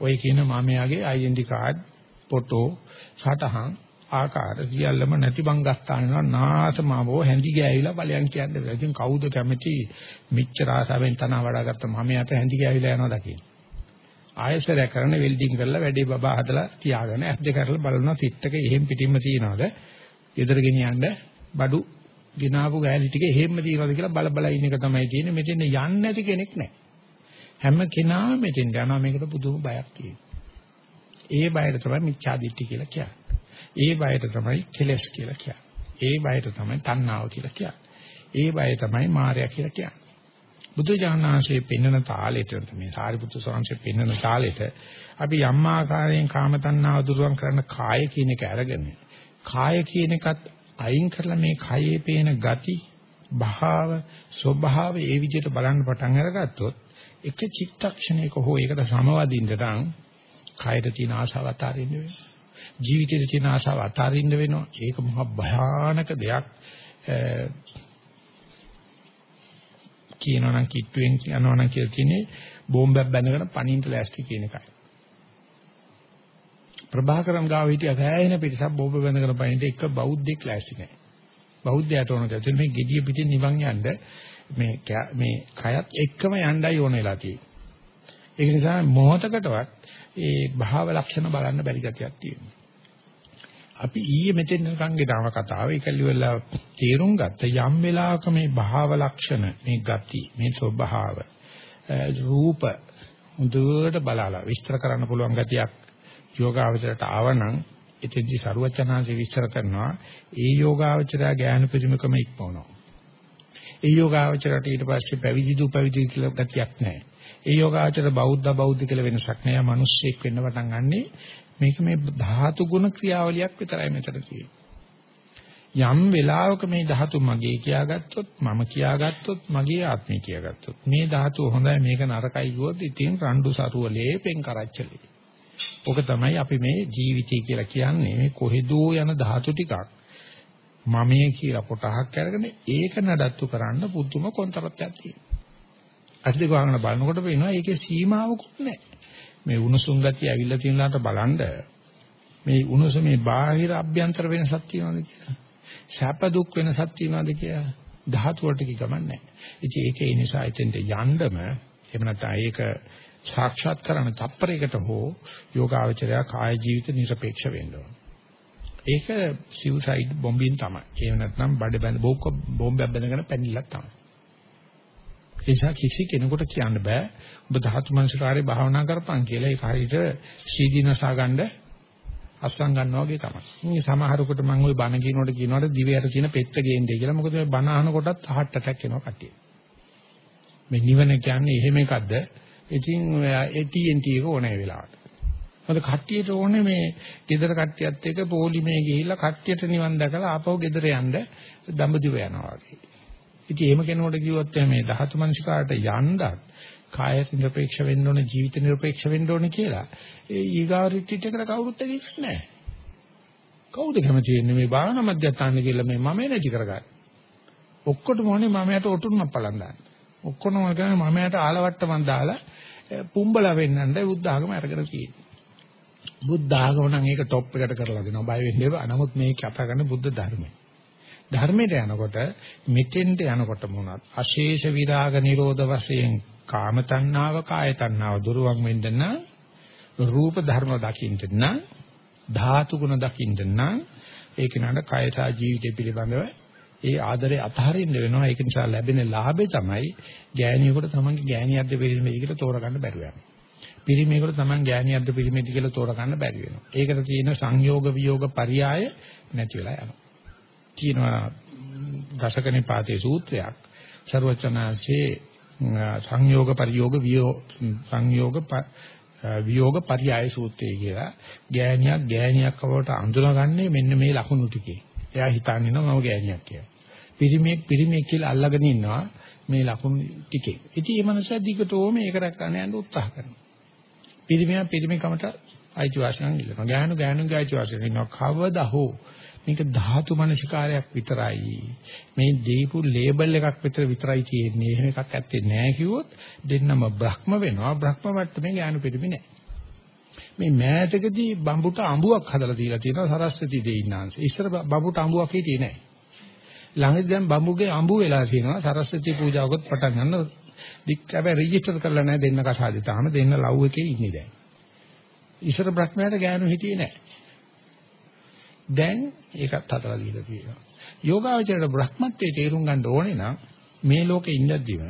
Speaker 1: ඔය කියන මමයාගේ identity card ෆොටෝ සටහන් ආකාර සියල්ලම නැති බංගස්ථාන වෙනවා නාසමවෝ හැඳි ගෑවිලා ඵලයන් කියන්නේ. ඉතින් කවුද කැමති මිච්ඡර ආසාවෙන් තන වඩාගත්ත මම යට හැඳි ගෑවිලා යනවා දකින්න. ආයසරය කරන වෙල්ඩින් කරලා වැඩේ බබා හදලා තියාගෙන ඇස් දෙක කරලා බලනවා සිත් එක එහෙම් පිටින්ම තියනවාද? ගෙදර ගෙනියන්න බඩු ගෙනාවු ගෑලි ටික එහෙම්ම තියනවාද කියලා බල බල ඉන්න එක තමයි තියෙන්නේ. මෙතෙන් යන්නේ නැති කෙනෙක් නැහැ. හැම කෙනාම මෙතෙන් යනවා මේකට පුදුම බයක් තියෙනවා. ඒ බයට තමයි මිච්ඡා දිට්ඨි කියලා කියන්නේ. ඒ බයට තමයි කෙලස් කියලා කියන්නේ. ඒ බයට තමයි තණ්හාව කියලා කියන්නේ. ඒ බය තමයි මායя කියලා කියන්නේ. බුදු ජානනාංශයේ පෙන්වන තාලෙට මේ සාරිපුත්‍ර ස්වාමීන් පෙන්වන තාලෙට අපි යම් ආකාරයෙන් කාම තණ්හාව දුරුවන් කරන කාය කියන එක අරගෙන කාය කියන එකත් අයින් කරලා මේ කයේ පේන ගති භාව ස්වභාව ඒ විදිහට බලන්න පටන් අරගත්තොත් එක චිත්තක්ෂණයක හෝ ඒකට සමවදින්න නම් කායයට තියෙන ආශාව අතාරින්න වෙනවා ජීවිතේ තියෙන ආශාව අතාරින්න වෙනවා. ඒක මහා භයානක දෙයක්. කියනවා නම් කිට්ටුවෙන් කියනවා නම් කියලා තියෙන්නේ බෝම්බයක් බැඳගෙන පණින්න ලෑස්ති කියන එකයි. ප්‍රභාකරන් ගාව හිටිය සෑහෙන පිටසක් බෝම්බ බැඳගෙන පණින්න එක බෞද්ධෙක් ලෑස්ති නැහැ. බෞද්ධයාට ඕන දෙයක් මේ gediya පිටින් නිවන් යන්න මේ මේ කයත් එක්කම යණ්ඩයි ඕන වෙලා තියෙන්නේ. ඒක නිසා මොහොතකටවත් ඒ භාව ලක්ෂණ බලන්න බැරි ගතියක් තියෙනවා. අපි ඊයේ මෙතෙන් නිකන් ගෙනාව කතාව ඒකලි වෙලා තේරුම් ගත්ත යම් වෙලාවක මේ භාව ලක්ෂණ මේ ගති මේ ස්වභාව රූප හොඳට බලලා විස්තර කරන්න පුළුවන් ගතියක් යෝගාවචරයට ආවනම් එතෙන්දි සරුවචනාංශي විස්තර කරනවා ඒ යෝගාවචරය ඥාන පරිමකම ඉක්මවනවා ඒ යෝගාවචරයට ඊට පස්සේ පැවිදි දු පැවිදි කියලා ගතියක් නැහැ ඒ යෝගාචර බෞද්ධ බෞද්ධ කියලා වෙනසක් නෑ. මිනිස්සෙක් වෙන්න පටන් ගන්නෙ මේක මේ ධාතු ගුණ ක්‍රියාවලියක් විතරයි මෙතන තියෙන්නේ. යම් වෙලාවක මේ ධාතු මගේ කියාගත්තොත් මම කියාගත්තොත් මගේ ආත්මය කියාගත්තොත් මේ ධාතුව හොඳයි මේක නරකයි කිව්වොත් ඉතින් රණ්ඩු සරුවලේ පෙන් කරච්චලේ. ඔක තමයි අපි මේ ජීවිතය කියලා කියන්නේ මේ කොහෙදෝ යන ධාතු ටිකක් මමයේ කියලා කොටහක් අරගෙන ඒක නඩත්තු කරන්න පුදුම කොන්තරත්යක් තියෙනවා. අත් දෙක වහගෙන බලනකොට පේනවා ඒකේ සීමාවකුත් නැහැ. මේ උණුසුම් ගතිය ඇවිල්ලා තියෙනාට බලන්න මේ උණුසුමේ බාහිර අභ්‍යන්තර වෙනසක් තියෙනවද කියලා. සැප දුක් වෙනසක් තියෙනවද කියලා. ධාතු වලට කි ගමන් නැහැ. ඉතින් ඒක ඒ නිසා එතෙන්ට යන්නම එහෙම නැත්නම් ඒක සාක්ෂාත් කරන තප්පරයකට හෝ යෝගාවචරය කාය ජීවිත නිර්පේක්ෂ වෙන්න ඕන. ඒක සිව්සයිඩ් බොම්බින් තමයි. එහෙම නැත්නම් බඩ බැඳ බෝක බෝම්බයක් බැඳගෙන පැනින්නක් තමයි. ඒ නිසා කිසි කෙනෙකුට කියන්න බෑ ඔබ ධාතු මනසකාරේ භාවනා කරපන් කියලා ඒක හරියට සීදීනසා ගන්න අස්වං ගන්නවා වගේ තමයි. මේ සමහරකට මම ওই බණ කියනකොට කියනකොට දිවයට තියෙන පෙත්ත ගේන්නේ කියලා. මොකද මේ බණ අහනකොටත් heart attack එනවා කට්ටිය. මේ නිවන කියන්නේ එහෙම එකක්ද? ඉතින් AT&T එක ඕනේ වෙලාවට. මොකද කට්ටියට ඕනේ මේ gedara කට්ටියත් එක්ක පොලිමේ ගිහිල්ලා කට්ටියට නිවන් දැකලා ආපහු gedara යන්න දඹදිව යනවා වගේ. ඉතින් එහෙම කෙනෙකුට කිව්වොත් මේ ධාතු මනසිකාට යන්නත් කාය නිරපේක්ෂ වෙන්න ඕනේ ජීවිත නිරපේක්ෂ වෙන්න ඕනේ කියලා ඒ ඊගාව රිට්‍රීට් එකට කවුරුත් ඇවිල්ලා නැහැ. කවුද කැමති වෙන්නේ මේ භාවනා මධ්‍යස්ථාන කියලා මේ මම නැති කරගන්න. ඔක්කොටම ඕනේ මමයට ඔටුන්නක් පලන් දාන්න. ඔක්කොම කරන්නේ මමයට ආලවට්ටමක් දාලා පුම්බලා වෙන්නඳ බුද්ධ ආගම අරගෙන තියෙන්නේ. බුද්ධ ආගම නම් ඒක টොප් එකට කරලා දෙනවා බය වෙන්න එපා. නමුත් මේ කතා කරන්නේ බුද්ධ ධර්මය. ධර්මයට යනකොට මෙතෙන්ට යනකොට මොනවත් අශේෂ විරාග නිරෝධ වශයෙන් කාම තණ්හාව කාය තණ්හාව දුරවන් වෙන්න නම් රූප ධර්ම දකින්න නම් ධාතු ගුණ දකින්න නම් ඒක නඩ කායතා ජීවිතය පිළිබඳව ඒ ආදරේ අතහරින්න වෙනවා. ඒක නිසා ලැබෙන ලාභේ තමයි ගෑණියෙකුට තමන්ගේ ගෑණියක්ද පිළිමේ කියලා තෝරගන්න බැරුව යනවා පිරිමේකට තමන් ගෑණියක්ද පිරිමේද කියලා තෝරගන්න බැරි වෙනවා. ඒකට තියෙන සංයෝග විయోగ පරියාය නැති වෙලා යනවා. කියනවා දශකනේ පාතේ සූත්‍රයක් ਸਰවචනාංශේ සංයෝග පරියෝග වියෝ සංයෝග වියෝග පරියාය සූත්‍රය කියලා ගෑණියක් ගෑණියක් කවට අඳුනගන්නේ මෙන්න මේ ලකුණු ටිකේ. එයා හිතන්නේ නෝ මම ගෑණියක් කියලා. පිරිමේ පිරිමේ කියලා අල්ලගෙන ඉන්නවා මේ ලකුණු ටිකේ. ඉතින් මේ මනුස්සයා දිගටම මේක රැකගෙන යන්න උත්සාහ කරනවා. පිරිමියා පිරිමිකමට අයිතිවාසිකම් ඉල්ලනවා. ගෑනු ගෑනුගේ අයිතිවාසිකම් ඉන්නවා. කවදා හෝ මේක ධාතු මනසිකාරයක් විතරයි. මේ දීපු ලේබල් එකක් විතර විතරයි තියෙන්නේ. එහෙම එකක් ඇත්තේ නැහැ කිව්වොත් දෙන්නම බ්‍රහ්ම වෙනවා. බ්‍රහ්ම වට්ටමේ ඥාන පිළිමි නැහැ. මේ මෑතකදී බම්බුට අඹුවක් හදලා දීලා තියෙනවා සරස්වති දෙයින්නාංශ. ඉස්සර බම්බුට අඹුවක් හිටියේ නැහැ. ළඟදී දැන් බම්බුගේ අඹු වෙලා තියෙනවා සරස්වති පූජාවකට පටන් ගන්න. දික් හැබැයි රෙජිස්ටර් කරලා නැහැ දෙන්න කසාදේ. තාම දෙන්න ලව් එකේ ඉන්නේ දැන්. ඉස්සර බ්‍රහ්මයාට ගෑනු හිටියේ නැහැ. දැන් ඒකත් හදලා දීලා තියෙනවා. යෝගාවචරයට බ්‍රහ්මත්වයේ තේරුම් ගන්න ඕනේ නම් මේ ලෝකේ ඉඳද්දිම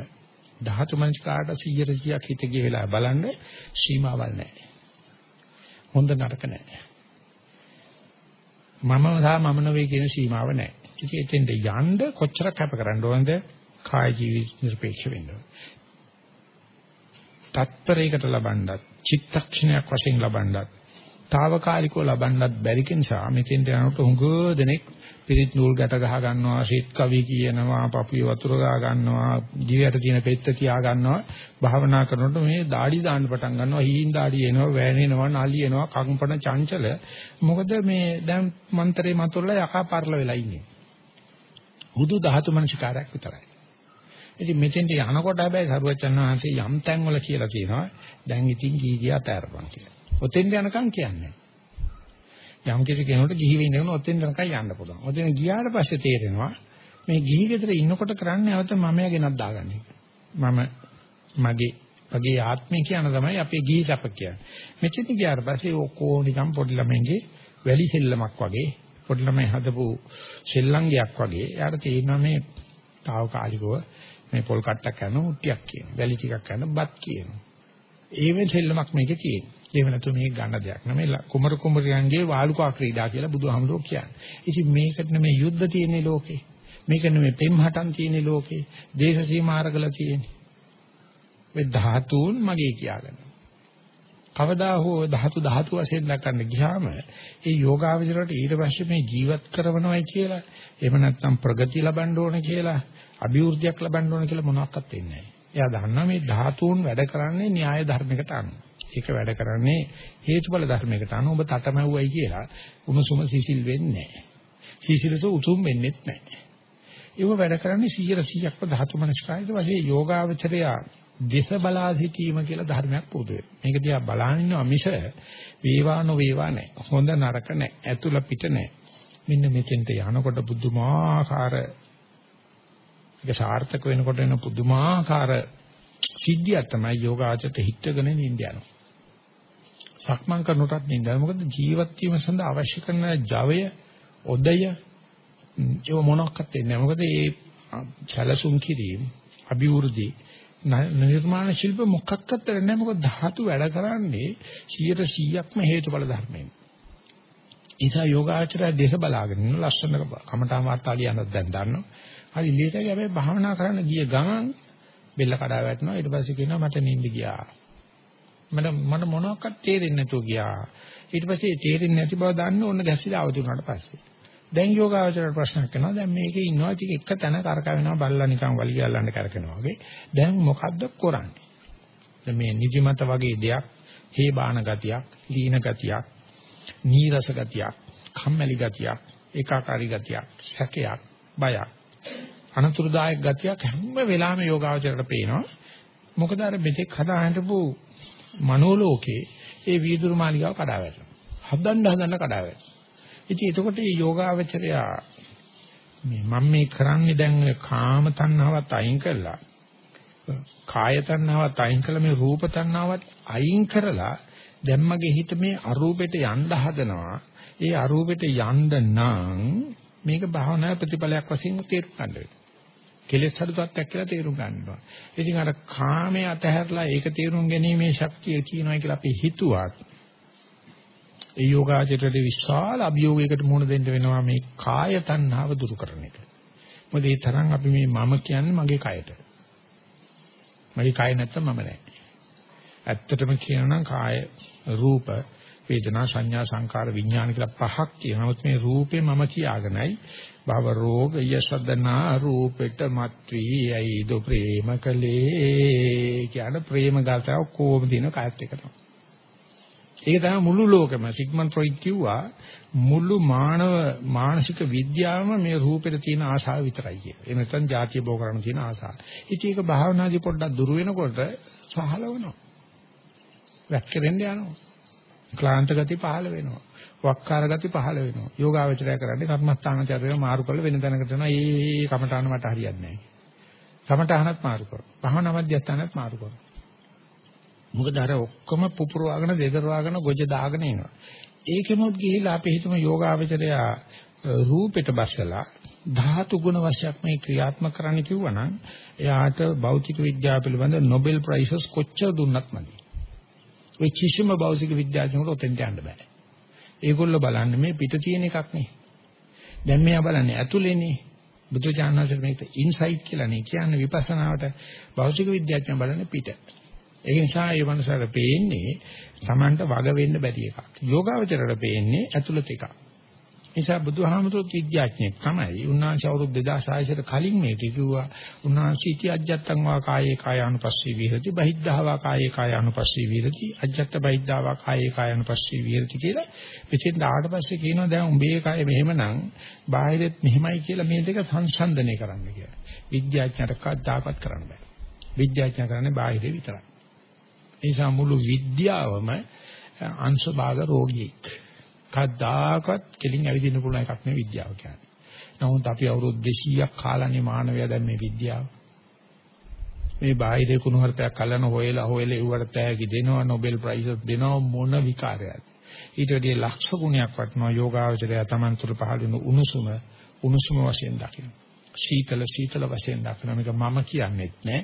Speaker 1: ධාතු මනස්කාරට 100 100ක් හිත ගිය වෙලාව බලන්න සීමාවල් නැහැ. හොඳ නරක නැහැ. මම සහ මම නෙවෙයි කියන සීමාව නැහැ. ඉතින් එතෙන්ට යන්න කොච්චරක් කැප කරන්න ඕනද? කාය ජීවිත නිර්පේක්ෂ වෙන්න ඕන. තත්පරයකට ලබන්නත්, චිත්තක්ෂණයක් වශයෙන් ලබන්නත් తాවකාලිකව ලබන්නත් බැරි නිසා මෙතෙන්ට යනකොට හුඟ දෙනෙක් පිරිත් නූල් ගැට ගහ ගන්නවා, ශීත් කවි කියනවා, පපුවේ වතුර ගා ගන්නවා, ජීවිතයට තියෙන පෙත්ත තියා ගන්නවා. භාවනා කරනකොට මේ দাড়ි දාන්න පටන් ගන්නවා, හීන් দাড়ි එනවා, වැනෙනවා, නාලියනවා, කම්පන චංචල. මොකද මේ දැන් මන්තරේ මතුරලා යකා පරල වෙලා ඉන්නේ. හුදු ධාතු මනසිකාරයක් විතරයි. ඉතින් මෙතෙන්ට යනකොට හැබැයි සරුවචන් වහන්සේ යම් තැන්වල කියලා තියෙනවා දැන් ඉතින් ගීගියා තෑරපන් කියලා. ඔතෙන් යනකම් කියන්නේ. යම් කිසි කෙනෙකුට ගිහි වෙන්න ඕන ඔතෙන් යනකම් යන්න පුළුවන්. ඔතෙන් ගියාට පස්සේ තේරෙනවා මේ ගිහි ගෙදර ඉන්නකොට කරන්නේ අවත මමයා ගෙනත් දාගන්න එක. මම මගේ මගේ ආත්මය කියන තමයි අපේ ගිහි සැප කියන්නේ. මෙච්චර ගියාට පස්සේ ඔක්කොම නිකන් පොඩි ළමෙන්ගේ වැලි සෙල්ලමක් වගේ පොඩි ළමයි හදපු සෙල්ලංගයක් වගේ. යාට තේරෙනවා මේ తాවකාලිකව මේ පොල් කට්ටක් කරන උට්ටියක් කියන. වැලි ටිකක් කරන බත් කියන. ඒ වෙන සෙල්ලමක් මේකේ තියෙනවා. එහෙම නැතු මේ ගන්න දෙයක් නෙමෙයි කුමර කුමරියන්ගේ වාලුකා ක්‍රීඩා කියලා බුදුහාමුදුරුවෝ කියන්නේ. ඉතින් මේකට නෙමෙයි යුද්ධ තියෙන්නේ ලෝකේ. මේක නෙමෙයි පෙම්හටන් තියෙන්නේ ලෝකේ. දේශ සීමාරකල තියෙන්නේ. මේ ධාතුන් මගේ කියාගන්න. කවදා හෝ ධාතු ධාතු වශයෙන් දක්වන්න ගියාම ඒ යෝගාවචරයට ඊට පස්සේ මේ ජීවත් කරනවයි කියලා එහෙම නැත්නම් ප්‍රගතිය ලබන්න ඕන කියලා අභිවෘද්ධියක් ලබන්න ඕන කියලා මොනවත් වෙන්නේ නැහැ. එයා දන්නා මේ ධාතුන් වැඩ කරන්නේ න්‍යාය ධර්මයකට අනුව. ඒක වැඩ කරන්නේ හේතුඵල ධර්මයකට අනුව ඔබ තටමැව්වයි කියලා උණුසුම සිසිල් වෙන්නේ නැහැ. සිසිලස උතුම් වෙන්නේත් නැහැ. ඒව වැඩ කරන්නේ 100 100ක්ම ධාතු මනස්කාරයේ වශයෙන් යෝගාවචරය දේශ බලා සිටීම කියලා ධර්මයක් පුරුදු වෙනවා. මේක දිහා බලන ඉන්නවා මිස වේවා නොවේවා නැහැ. හොඳ නරක නැහැ. ඇතුළ පිට නැහැ. මෙන්න මෙතෙන්ට යනකොට බුදුමාකාර ඒක සාර්ථක වෙනකොට එන පුදුමාකාර සිද්ධියක් තමයි යෝගාචරයට හිටගෙන නිඳ යනවා. සක්මන් කරනකොටත් නිඳ යනවා. මොකද ජීවත් වීම සඳහා අවශ්‍ය කරන ජවය, ඔදය ඒව මොනක්වත් දෙන්නේ නැහැ. මොකද මේ සැලසුම් කිරීම, අභිවෘද්ධි නිර්මාණ ශිල්ප මොකක්වත් කරන්නේ නැහැ. මොකද ධාතු වැඩ කරන්නේ 100%ක්ම හේතුඵල ධර්මයෙන්. නිසා යෝගාචරය දේශ බලාගෙන ඉන්න ලස්සන කමඨාන් වාර්තා ලියනත් දැන් දන්නවා. හරි ඉලියටයි හැබැයි භාවනා කරන්න ගිය ගමන් බෙල්ල කඩා වැටෙනවා. ඊට පස්සේ කියනවා මට නිින්ද ගියා. මට මට මොනවාක්වත් තේරෙන්නේ නැතුව ගියා. ඊට පස්සේ තේරෙන්නේ නැති බව දන්න ඕන ගැසිලා අවදි වුණාට පස්සේ. දැන් යෝගාවචරයට ප්‍රශ්නයක් කරනවා. දැන් මේකේ ඉන්නවා ටික එක තැන කරකවෙනවා බල්ලා නිකන් වලිය අල්ලන්න කරකිනවා වගේ. දැන් මොකද්ද කරන්නේ? දැන් මේ නිදිමත වගේ දෙයක්, හේ බාන ගතියක්, ලීන ගතියක්, නීරස ගතියක්, කම්මැලි ගතියක්, ඒකාකාරී ගතියක්, සැකයක්, බයක්, අනතුරුදායක ගතියක් හැම වෙලාවෙම යෝගාවචරයට පේනවා. මොකද අර මෙතෙක් හදා හඳපු මනෝලෝකේ ඒ වීදුරු මාලිගාව කඩා වැටෙනවා. හදන්න හදන්න කඩා වැටෙනවා. ඉතින් එතකොට මේ යෝගාවචරය මේ මම මේ කරන්නේ දැන් කාම තණ්හාවත් අයින් කරලා කාය තණ්හාවත් අයින් කළා මේ රූප තණ්හාවත් අයින් කරලා දැන් මගේ හිත මේ අරූපෙට යන්න හදනවා. ඒ අරූපෙට යන්න නම් මේක භාවනා ප්‍රතිඵලයක් වශයෙන් තේරුම් ගන්න වෙනවා. කෙලෙස් හදු තත්ත්වයක් කියලා තේරුම් ගන්නවා. ඉතින් අර කාමයේ අතහැරලා ඒක තේරුම් ගැනීමේ ශක්තිය කියනවා කියලා අපි හිතුවත් ඒ යෝගාචරයේ විශාල අභියෝගයකට මුහුණ දෙන්න වෙනවා මේ කාය තණ්හාව දුරු කරන එක. මොකද ඒ තරම් අපි මේ මම කියන්නේ මගේ කයට. මගේ කය නැත්තම් මම නැහැ. ඇත්තටම කියනනම් කාය රූප වේදනා සංඥා සංකාර විඥාන කියලා පහක් තියෙනවා. නමුත් මේ රූපේ මම කියාගෙනයි භව රෝගය සදනා රූපෙට මත්වි ඇයිද ප්‍රේම කලේ කියන ප්‍රේම ගාතාව කොහොමද දින කායත් එක තමයි. ඒක තමයි මුළු ලෝකෙම සිග්මන්ඩ් ෆ්‍රොයිඩ් කිව්වා මුළු මානව මානසික විද්‍යාවම මේ රූපෙට තියෙන ආශාව විතරයි කියලා. ඒ නැත්නම් ಜಾතිය බෝ කරන්න තියෙන ආශාව. ඉතින් ඒක භාවනාදී පොඩ්ඩක් දුර වෙනකොට සහලවනවා. වැක්කෙන්න යනවා. ක්ලාන්ත ගති පහළ වෙනවා. වක්කාර ගති පහළ වෙනවා. යෝගාවචරය කරන්නේ කර්මස්ථානචර්යය මාරු කරලා වෙන තැනකට යනවා. ඒ කමඨාන මට හරියන්නේ නැහැ. කමඨානත් මාරු කරනවා. භාවනා මධ්‍යස්ථානත් මාරු කරනවා. මොකද අර ඔක්කොම පුපුරවාගෙන දෙදරවාගෙන ගොජ දාගෙන එනවා. ඒකෙමුත් ගිහිලා අපි හිතමු යෝගාවචරය රූපෙට බස්සලා ධාතු ගුණ වශයෙන් මේ ක්‍රියාත්මක කරන්න කිව්වනම් එයාට භෞතික විද්‍යාව පිළිබඳ නොබෙල් ප්‍රයිසස් කොච්චර දුන්නත් මදි. ඔය කිසිම භෞතික විද්‍යාඥයෙකුට ඔතෙන්ට යන්න බෑ. ඒගොල්ලෝ බලන්නේ මේ පිට තියෙන එකක් නේ. දැන් මෙයා බලන්නේ ඇතුලේනේ. බුදුචානන්සේ මේක ඉන්සයිට් කියලා නේ කියන්නේ විපස්සනාවට භෞතික විද්‍යාඥයන් බලන්නේ පිට. ඒ නිසා ඒ මනසට පේන්නේ Tamanට වග වෙන්න බැරි එකක්. යෝගාවචරයට පේන්නේ ඇතුළත එකක්. නිසා බුදුහාමුදුරුවෝ විද්‍යාඥයෙක් තමයි. උන්වහන්සේ අවුරුදු 2600කට කලින් මේක කිව්වා. උන්වහන්සේ ඉති අජ්ජත්තං වා කායේ කායානුපස්සී විහෙරති බහිද්ධාවා කායේ කායානුපස්සී විහෙරති අජ්ජත්ත බහිද්ධාවා කායේ කායානුපස්සී විහෙරති කියලා. මෙතෙන් ආවට පස්සේ කියනවා දැන් උඹේ කාය මෙහෙමනම් බාහිරෙත් මෙහෙමයි කියලා මේ දෙක සංසන්දනය කරන්න කියලා. විද්‍යාඥයට කවදාකවත් කරන්න බෑ. විද්‍යාඥයා කරන්නේ බාහිර විතරයි. ඒ නිසා මුළු විද්‍යාවම අංශ භාග රෝගියෙක්. කද්දාකත් කෙලින් ඇවිදින්න පුළුවන් එකක් නෙවෙයි විද්‍යාව කියන්නේ. නමුත් අපි අවුරුදු 200ක් කාලනේ මානවයා දැන් මේ විද්‍යාව. මේ බාහිර කුණුහරුපයක් කලන හොයලා හොයලා ඒවට තෑගි දෙනවා නොබෙල් ප්‍රයිසස් දෙනවා මොන විකාරයක්ද. ඊට වැඩිය ලක්ෂ ගුණයක් වටනවා යෝගාවචරය Taman තුළ පහළ වෙන උණුසුම උණුසුම වශයෙන් දකින්න. සීතල සීතල වශයෙන් දකින්න මේක මම කියන්නේත් නෑ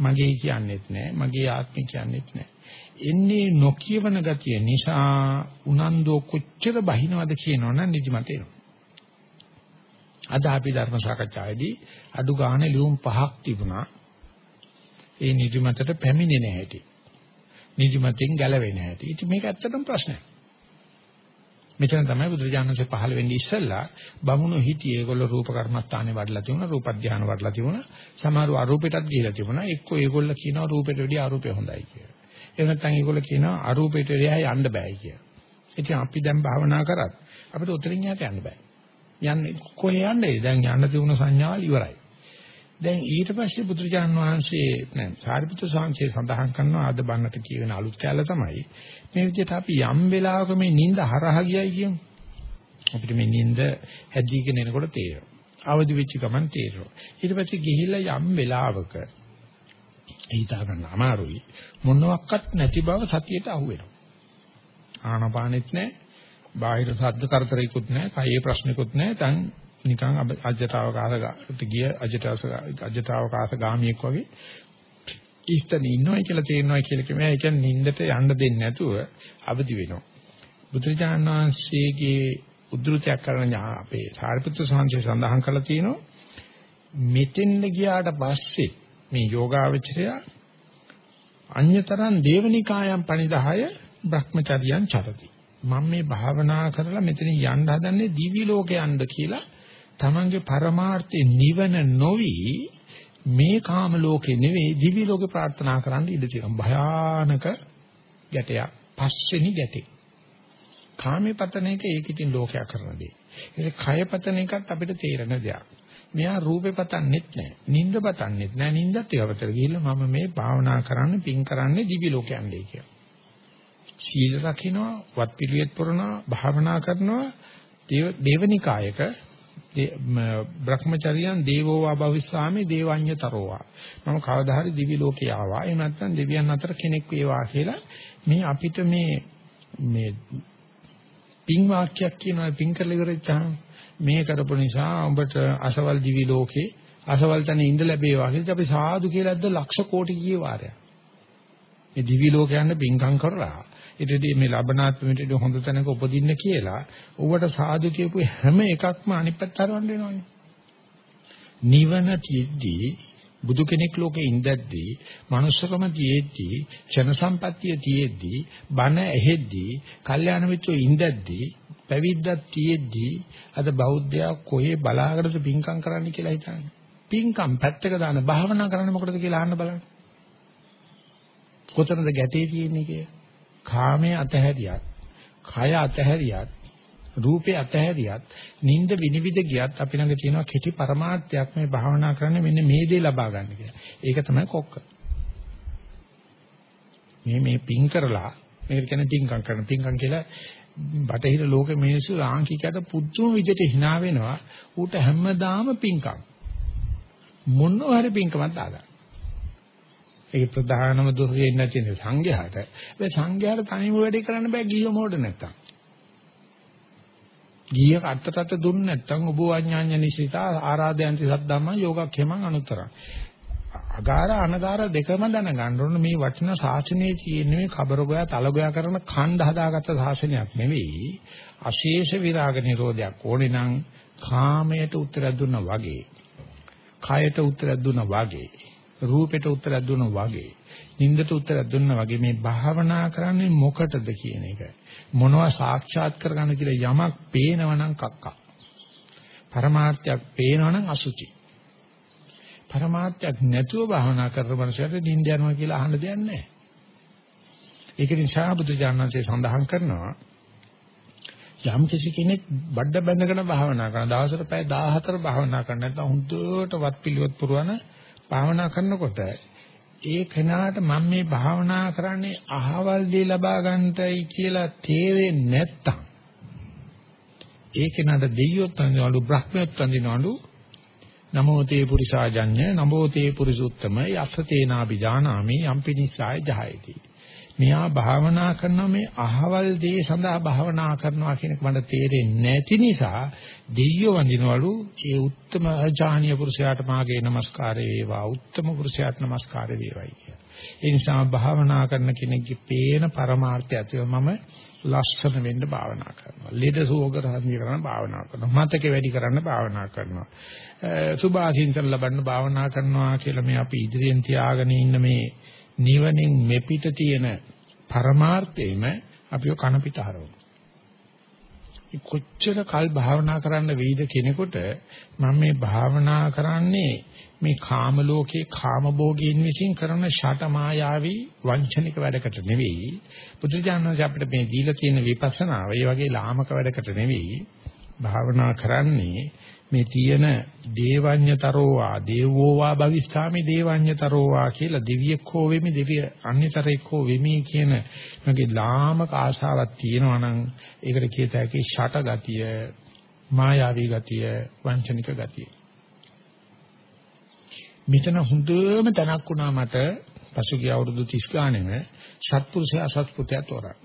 Speaker 1: මගේ කියන්නේත් නෑ මගේ ආත්මය කියන්නේත් නෑ එන්නේ නොකියවන ගතිය නිසා උනන්දෝ කොච්චර බහිනවද කියනවනම් නිදිමත එනවා. අද අපි ධර්ම සාකච්ඡාවේදී අඩු ගානේ ලියුම් පහක් තිබුණා. ඒ නිදිමතට පැමිණෙන හැටි. නිදිමතෙන් ගැලවෙන හැටි. ඉතින් මේක ඇත්තටම ප්‍රශ්නයක්. මෙතන තමයි බුදුරජාණන්සේ පහළ වෙන්නේ ඉස්සෙල්ලා බමුණු හිටියේ ඒගොල්ලෝ රූප කර්මස්ථානේ වඩලා තිබුණා රූප ධානය වඩලා තිබුණා සමහරව අරූපෙටත් ගිහිලා තිබුණා එක්කෝ ඒගොල්ලෝ කියනවා රූපෙට වැඩිය අරූපය හොඳයි කියලා එහෙම නැත්නම් ඒගොල්ලෝ කියනවා අරූපයට එහා යන්න බෑ කියලා. ඉතින් අපි දැන් භාවනා කරත් අපිට උතරින් යට යන්න බෑ. යන්නේ කොහේ යන්නේ? දැන් යන්න තිබුණ සංඥාවල් ඉවරයි. දැන් ඊට පස්සේ බුදුරජාන් වහන්සේ නෑ සාරිපුත්‍ර සාංශේ සඳහන් කරනවා අද බන්නට කියවෙන අලුත් කැල තමයි මේ විදිහට අපි යම් වෙලාවක මේ නිින්ද හරහා ගියයි කියමු. අපිට මේ නිින්ද හැදීගෙන එනකොට තේරෙනවා. අවදි වෙච්ච ගමන් තේරෙනවා. ඊට පස්සේ ගිහිල්ලා යම් වෙලාවක හිතා ගන්න අමාරුයි. මොනවත් නැති බව සතියට අහු වෙනවා. ආනපානෙත් නැහැ. බාහිර සද්ද කරදරයක්වත් නැහැ. කයේ ප්‍රශ්නකුත් නැහැ. දැන් නිකන් අජටාවකාශයට ගිය අජටාවකාශ ගාමියෙක් වගේ ඉස්තන ඉන්නවයි කියලා තේරෙනවයි කියලා කිව්වම ඒ කියන්නේ නින්දට යන්න දෙන්නේ නැතුව අවදි වෙනවා. බුදුරජාණන් වහන්සේගේ උද්දෘතයක් කරන අපේ සාරිපුත්‍ර සාංශය සඳහන් කරලා තියෙනවා මෙතෙන්ද ගියාට පස්සේ මේ යෝගාවචරය අඤ්‍යතරන් දේවනිකායන් පණිදාය Brahmacharyan චරති මම මේ භාවනා කරලා මෙතන යන්න හදන්නේ දිවි ලෝකේ යන්න කියලා තමන්ගේ පරමාර්ථේ නිවන නොවි මේ කාම ලෝකේ නෙවෙයි දිවි ලෝකේ ප්‍රාර්ථනා කරන්න ඉඩ තියෙනවා භයානක ගැටයක් පස්වෙනි ගැටේ කාමේ පතන එක ඒක ඉතින් ලෝකයා කරන දේ. ඒක කය පතන එකත් අපිට තේරෙන දෙයක්. මෙයා රූපේ පතන්නෙත් නැහැ. නිින්ද පතන්නෙත් නැහැ. නිින්දත් ඒවතර ගිහිල්ලා මම මේ භාවනා කරන්න පින් කරන්නේ දිවි ලෝකයන්දී කියලා. සීල රකින්නවා, වත් පිළිවෙත් පුරනවා, භාවනා කරනවා, දේවනිකායක බ්‍රහ්මචර්යයන් දේවෝවා භවිස්සාමි දේවඤ්‍යතරෝවා මම කවදා හරි දිවි ලෝකේ ආවා එහෙම නැත්නම් දෙවියන් අතර කෙනෙක් වේවා කියලා මේ අපිට මේ මේ පින් වාක්‍යයක් කියනවා පින් කරලා ඉවරෙච්චාම මේ කරපු නිසා උඹට අසවල් දිවි ලෝකේ අසවල් තැන ඉඳ ලැබේවා කියලා අපි සාදු කියලාද ලක්ෂ කෝටි කී වාරයක්. මේ දිවි ලෝකයන් පින්කම් කරලා ඊටදී මේ ලබනාත්මෙට හොඳ තැනක උපදින්න කියලා ඌවට සාදු කියපු හැම එකක්ම අනිත් පැත්ත හරවන්න වෙනවනේ. නිවන තියෙද්දී බුදු කෙනෙක් ලෝකේ ඉඳද්දී manussකම තියෙද්දී ක්ෂණ සම්පත්තිය තියෙද්දී බණ ඇහෙද්දී කල්යාණ මිත්‍රෝ ඉඳද්දී පැවිද්දක් තියෙද්දී අද බෞද්ධයා කොහේ බලාගෙනද පින්කම් කරන්න කියලා හිතන්නේ පින්කම් පැත්තක දාන භාවනා කරන්න මොකටද කියලා අහන්න බලන්න කොතනද ගැටේ තියෙන්නේ කියලා කාමයේ අතහැරියත් කය අතහැරියත් රූපේ අතහැරියත් නිින්ද විනිවිද ගියත් අපි ළඟ තියෙනවා කෙටි પરමාර්ථයක් මේ භාවනා කරන්න මෙන්න මේ දේ ලබා ගන්න කියලා. ඒක තමයි කොක්ක. මේ මේ පිං කරලා මේකට කියන්නේ පිංකම් කරන පිංකම් කියලා බටහිර ලෝකෙ මිනිස්සු ආංකිකයට පුදුම විදිහට hina වෙනවා. ඌට හැමදාම පිංකම්. මොනවා හරි පිංකමක් දාගන්න. ඒක ප්‍රධානම දෝෂය ඉන්න තියෙන සංඝයාට. ඒ සංඝයාට තනියම වැඩේ කරන්න බෑ ගිහිය මොඩ නැත්තම්. ගිය අත්තට දුන්න නැත්නම් ඔබ වඥාඤ්ඤ නිසිතා ආරාධයන්ති සද්දම්ම යෝගක්ඛේමං අනුතරං අගාර අනගාර දෙකම දැනගන්න ඕන මේ වටිනා ශාසනයේ තියෙන මේ කබරගෝයා තලගෝයා කරන ඛණ්ඩ හදාගත්ත ශාසනයක් නෙවෙයි අශේෂ විරාග නිරෝධයක් ඕනේ නම් කාමයට උත්තර දුන්නා වගේ කයට උත්තර දුන්නා වගේ රූපයට උත්තර දුන්නා වගේ නින්දට උත්තර දුන්නා වගේ මේ භාවනා කරන්නේ මොකටද කියන එක මොනවා සාක්ෂාත් කරගන්න කියලා යමක් පේනවනම් කක්කා. පරමාර්ථයක් පේනවනම් අසුචි. පරමාර්ථයක් නැතුව භාවනා කරන මනුස්සයට නිින්ද යනවා කියලා අහන්න දෙයක් නැහැ. ඒක නිසා බුදු දානන්සේ සඳහන් කරනවා යම් කිසි කෙනෙක් බඩ බැඳගෙන භාවනා කරන දවසට පැය 14 භාවනා කරන නැත්නම් හුදුවට වත් පිළිවෙත් පුරවන භාවනා කරනකොට ඒ කෙනාට මම මේ භාවනා කරන්නේ අහවල් දේ ලබා ගන්නටයි කියලා තේරෙන්නේ නැත්තම් ඒ කෙනාට දෙයියොත් අඳිනවලු බ්‍රහ්මයොත් අඳිනවලු නමෝ තේ පුරිසාජඤ්ඤ නමෝ තේ පුරිසුත්තම යස්සතේනා බිජානාමි යම්පිනිසාය ජහයති. මෙයා භාවනා කරනවා මේ අහවල් දේ සඳහා භාවනා කරනවා කියන එක මට තේරෙන්නේ නැති නිසා දෙයියෝ වඳිනවලු ඒ උත්තම ආජානීය පුරුෂයාට මාගේ নমස්කාරය වේවා උත්තම පුරුෂයාට নমස්කාර වේවායි කියලා. ඒ නිසා භාවනා කරන කෙනෙක්ගේ පේන පරමාර්ථය ඇතිව මම ලස්සන වෙන්න භාවනා කරනවා. ලෙඩ සෝග රහණිය කරන භාවනා කරනවා. මතක වැඩි කරන්න භාවනා කරනවා. සුභාසින්තන ලබන්න භාවනා කරනවා කියලා මේ අපි ඉදිරියෙන් තියාගෙන ඉන්න මේ නිවනෙන් මෙපිට තියෙන පරමාර්ථයම අපිව කන පිට හරවනවා. කොච්චර කල් භාවනා කරන්න වෙයිද කෙනෙකුට මම මේ භාවනා කරන්නේ මේ කාම ලෝකේ කාම භෝගීන් විසින් කරන ෂට මායාවී වංචනික වැඩකට නෙවෙයි. බුදුජානක අපිට මේ දීලා තියෙන විපස්සනාව ඒ වගේ ලාමක වැඩකට නෙවෙයි. භාවනා කරන්නේ මේ තියෙන දේවඤ්‍යතරෝවා දේවෝවා භවිස්සාමි දේවඤ්‍යතරෝවා කියලා දෙවියෙක් හෝ වෙමි දෙවිය අන්‍යතරෙක් හෝ වෙමි කියන මගේ ලාමක ආශාවක් තියෙනවා නම් ඒකට කියත හැකි ෂට ගතිය මායාවී ගතිය වංචනික ගතිය. මෙතන හොඳම තැනක් වුණා මට පසුගිය අවුරුදු 30 ගානෙම සත්පුරුෂයා අසත්පුරුෂයා තෝරා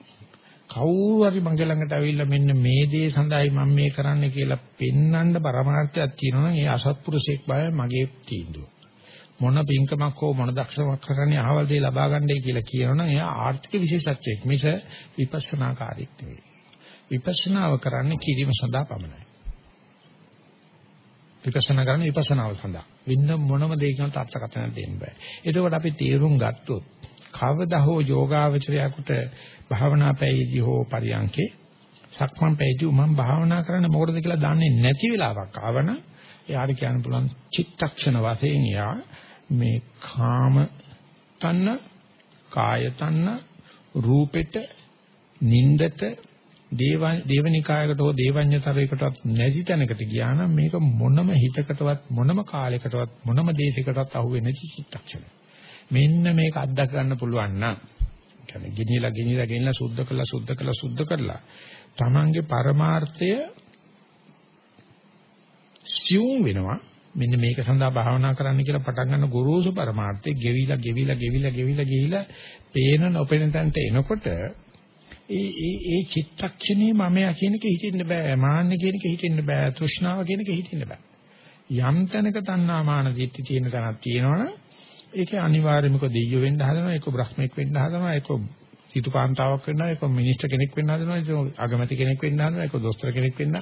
Speaker 1: කවුරු හරි මගේ ළඟට ඇවිල්ලා මෙන්න මේ දේ සඳහායි මම මේ කරන්න කියලා පෙන්වන්න පරමාර්ථයක් තියෙනවා නම් ඒ අසත්පුරුෂෙක් බය මගේ තීන්දුව. මොන පින්කමක් හෝ මොන දක්ෂමක් කරන්නේ අහවල් දේ ලබා ගන්නයි කියලා කියනවනම් එයා ආර්ථික විශේෂඥයෙක් මිස විපස්සනාකාරීක් නෙවෙයි. විපස්සනාව කරන්නේ කිරීම සඳහා පමණයි. විපස්සනා කරන්නේ විපස්සනාව සඳහා. වින්න මොනම දෙයකින්වත් අර්ථකථන දෙන්න බෑ. එතකොට අපි තීරුම් ගත්තොත් කවදා හෝ යෝගාවචරයකට භාවනා පැයදී හෝ පරියන්කේ සක්මන් පැයදී මම භාවනා කරන්න මොකටද කියලා දන්නේ නැති වෙලාවක් ආවන එයාට කියන්න පුළුවන් චිත්තක්ෂණ වශයෙන් යා මේ කාම තන්න කාය තන්න රූපෙට නින්දට දේව දේවනිකායකට හෝ දේවඤ්‍යතරයකටවත් නැති තැනකට ගියා නම් මේක මොනම හිතකටවත් මොනම කාලයකටවත් මොනම දේශයකටවත් අහුවෙන්නේ නැති චිත්තක්ෂණ. මෙන්න මේක අත්දක ගන්න පුළුවන් නම් කියන්නේ ගිනිලා ගිනිලා ගෙනිලා සුද්ධ කළා සුද්ධ කළා සුද්ධ කළා තමන්ගේ පරමාර්ථය සියුම් වෙනවා මෙන්න මේක සඳහා භාවනා කරන්න කියලා පටන් ගන්න ගොරෝසු පරමාර්ථය ගෙවිලා ගෙවිලා ගෙවිලා ගෙවිලා ගිහිලා පේන නොපෙනෙන තැනට එනකොට ඒ ඒ ඒ චිත්තක්ෂණේ මමයා කියන එක හිතෙන්න බෑ. මාන්න කියන එක හිතෙන්න බෑ. තෘෂ්ණාව කියන එක හිතෙන්න බෑ. යම් තැනක තණ්හා මාන දිට්ඨි තියෙන තැනක් තියෙනවනේ ඒකේ අනිවාර්යයෙන්ම දෙයියෝ වෙන්න හදනවා ඒක බ්‍රහ්මෙක් වෙන්න හදනවා ඒක සිතුකාන්තාවක් වෙන්නවා ඒක මිනිස්ටර් කෙනෙක් වෙන්න හදනවා ඒක අගමැති කෙනෙක් වෙන්න හදනවා ඒක දොස්තර කෙනෙක් වෙන්න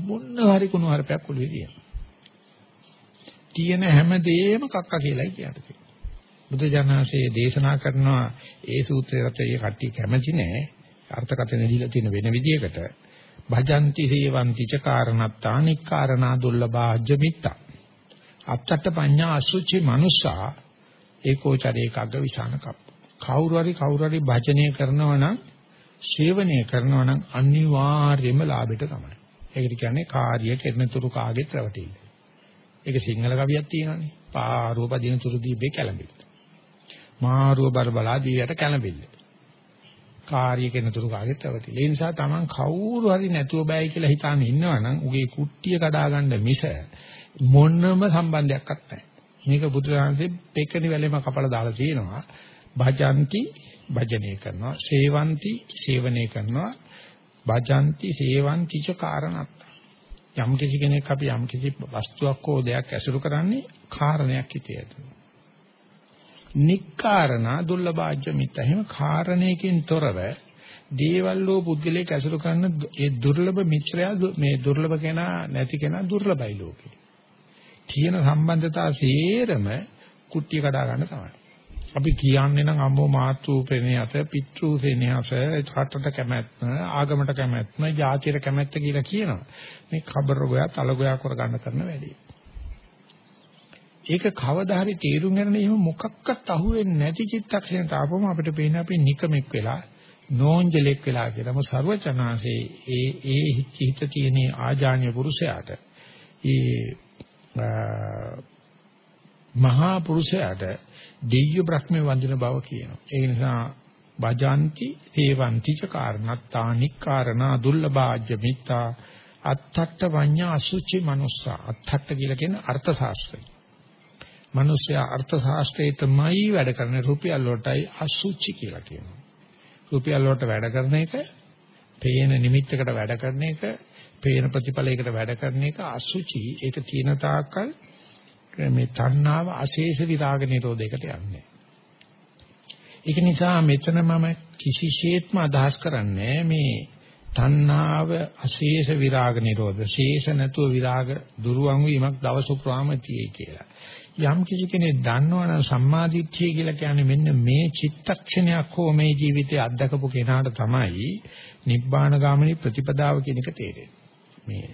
Speaker 1: මොන හරි කුණු හරපයක් ඔළුවේ තියෙනවා. තියෙන හැම දෙයක්ම කක්ක කියලායි කියන්නේ බුදු ජානසයේ දේශනා කරනවා ඒ සූත්‍රයට ඒ කට්ටිය කැමති නෑ. අර්ථකථන දීලා තියෙන වෙන විදියකට භජಂತಿ සේවಂತಿ ච කාරණත්තා නික්කාරණා දුර්ලභාජ්‍ය මිත්තා අත්තට පඤ්ඤා අසුචි මනුස්සා ඒකෝචරේ කග්ග විසාන කප්ප. කවුරු හරි කවුරු හරි භජනය කරනවා නම් සේවනය කරනවා නම් අනිවාර්යයෙන්ම ලාභෙට තමයි. ඒකට කියන්නේ කාර්ය කෙරෙන තුරු කාගෙත් රැවටිල්ල. ඒක සිංහල කවියක් තියෙනවානේ. පාරුව පදින තුරු දීපේ කැළඹිල්ල. මාරුව බරබලා දීයට කැළඹිල්ල. කාර්ය කෙනතුරු කාගේ තවතිල. ඒ නිසා Taman කවුරු හරි නැතුව බෑයි කියලා හිතාන ඉන්නවනම් උගේ කුට්ටිය කඩා ගන්න මිස මොනම සම්බන්ධයක්වත් නැහැ. මේක බුදුරජාණන්සේ පෙකණි වැලෙම කපලා දාලා තියෙනවා. භජಂತಿ භජනය කරනවා, සේවಂತಿ සේවනය කරනවා, භජಂತಿ සේවಂತಿ ච කාරණත්. යම් කිසි කෙනෙක් අපි යම් කිසි වස්තුවක් හෝ දෙයක් ඇසුරු කරන්නේ කාරණයක් හිතේ ඇතුළේ. නික්කාරණා දුර්ලභාජ්‍ය මිත්‍ය. එහෙම කාරණයකින් තොරව දේවල් වූ පුද්ගලයෙක් ඇසුරු කරන ඒ දුර්ලභ මිත්‍රයා මේ දුර්ලභ කෙනා නැති කෙනා දුර්ලභයි ලෝකේ. තියෙන සම්බන්ධතා සේරම කුට්ටිය කඩා ගන්න තමයි. අපි කියන්නේ නම් අම්මෝ මාතෘපේනේ අත පිට්‍රූසේනේ අස රටට කැමැත්ම ආගමට කැමැත්ම ජාතියට කැමැත්ත කියලා කියනවා. මේ කබර ගෝයා තල ගෝයා කර ගන්න කරන වැඩේ. ඒක කවදා හරි තීරුම් ගන්න එහෙම මොකක්වත් අහුවෙන්නේ නැති චිත්තක්ෂණයට ආපුවම අපිට පේන අපි නිකමෙක් වෙලා නෝන්ජලෙක් වෙලා කියලාම ਸਰවචනාසේ ඒ ඒ හිත තියෙන ආජාන්‍ය පුරුෂයාට ඒ මහා පුරුෂයාට දෙව්‍ය බ්‍රහ්මේ වඳින බව කියනවා. ඒ නිසා බජාන්ති හේවන්ති ච කාරණාත්තානි කාරණා දුර්ලභාජ්‍ය මිත්තා අත්තට්ඨ වඤ්ඤා අසුචි මනුස්සා. අත්තට්ඨ කියලා කියන අර්ථ ශාස්ත්‍රය. මිනිස්සයා අර්ථ ශාස්ත්‍රයේ තමයි වැඩ කරන රුපියල් වලටයි අසුචි කියලා කියනවා. රුපියල් වලට වැඩ කරන එක, පේන නිමිත්තකට වැඩ කරන එක, පේන ප්‍රතිඵලයකට වැඩ කරන එක අසුචි ඒක තියෙන තාක්කල් මේ තණ්හාව අශේෂ විරාග නිරෝධයකට යන්නේ. ඒක නිසා මෙතන මම කිසිසේත්ම අදහස් කරන්නේ මේ තණ්හාව අශේෂ විරාග නිරෝධ ශේෂ නැතුව විරාග දුරුවන් වීමක් දවස පුරාම තියෙයි කියලා. යම් කිසි කෙනෙක් දන්නවනම් සම්මාදිට්ඨිය කියලා කියන්නේ මෙන්න මේ චිත්තක්ෂණයක් හෝ මේ ජීවිතයේ අත්දකපු කෙනාට තමයි නිබ්බාන ගාමිනී ප්‍රතිපදාව කියන එක තේරෙන්නේ. මේ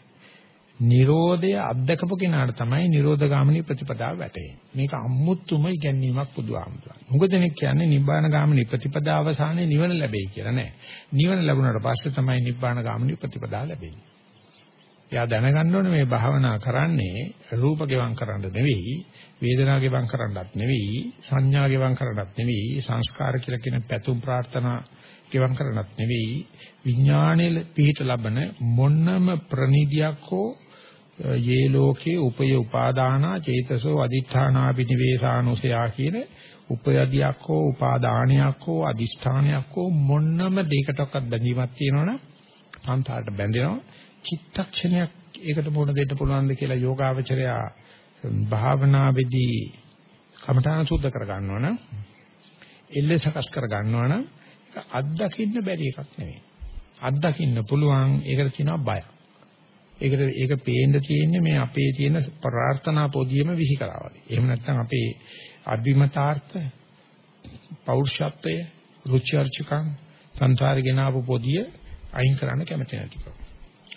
Speaker 1: Nirodha අත්දකපු කෙනාට තමයි Nirodha ගාමිනී ප්‍රතිපදාව වැටෙන්නේ. මේක අමුතුම ඉගැන්වීමක් බුදුහාමුදුරන්. මොකද දෙනෙක් කියන්නේ නිබ්බාන ගාමිනී ප්‍රතිපදාව අවසානයේ නිවන ලැබෙයි කියලා නෑ. නිවන ලැබුණාට පස්සේ තමයි නිබ්බාන ගාමිනී ප්‍රතිපදාව ලැබෙන්නේ. එයා දැනගන්න ඕනේ මේ භාවනා කරන්නේ රූප ගෙවම් කරන්න නෙවෙයි, වේදනා ගෙවම් කරන්නත් නෙවෙයි, සංඥා ගෙවම් කරන්නත් නෙවෙයි, සංස්කාර කියලා කියන පැතුම් ප්‍රාර්ථනා ගෙවම් කරන්නත් නෙවෙයි, විඥානයේ පිහිට ලබන මොන්නම ප්‍රනිධියක් හෝ යේ ලෝකේ උපය උපාදානා චේතසෝ අදිඨානා බිනිවේසානුසයා කියන උපයදියක් හෝ උපාදානයක් හෝ අදිෂ්ඨානයක් හෝ මොන්නම දෙයකටවත් බැඳීමක් තියෙනවනම් සංසාරට බැඳෙනවා. චිත්තක්ෂණයක් ඒකට මොන දෙන්න පුළුවන්ද කියලා යෝගාවචරයා භාවනාවේදී කමඨාන සුද්ධ කර ගන්නවනම් එල්ල සකස් කර ගන්නවනම් අත්දකින්න බැරි එකක් නෙවෙයි අත්දකින්න පුළුවන් ඒකට කියනවා බය ඒකට ඒක පේන්න තියෙන්නේ මේ අපේ තියෙන ප්‍රාර්ථනා පොදියම විහිකරා වගේ. එහෙම නැත්නම් අපේ අභිමතාර්ථ පෞරුෂත්වය රුචි අරුචිකම් සංසාරේ ගෙනාවු පොදිය අයින් කරන්න කැමති නැතිකම.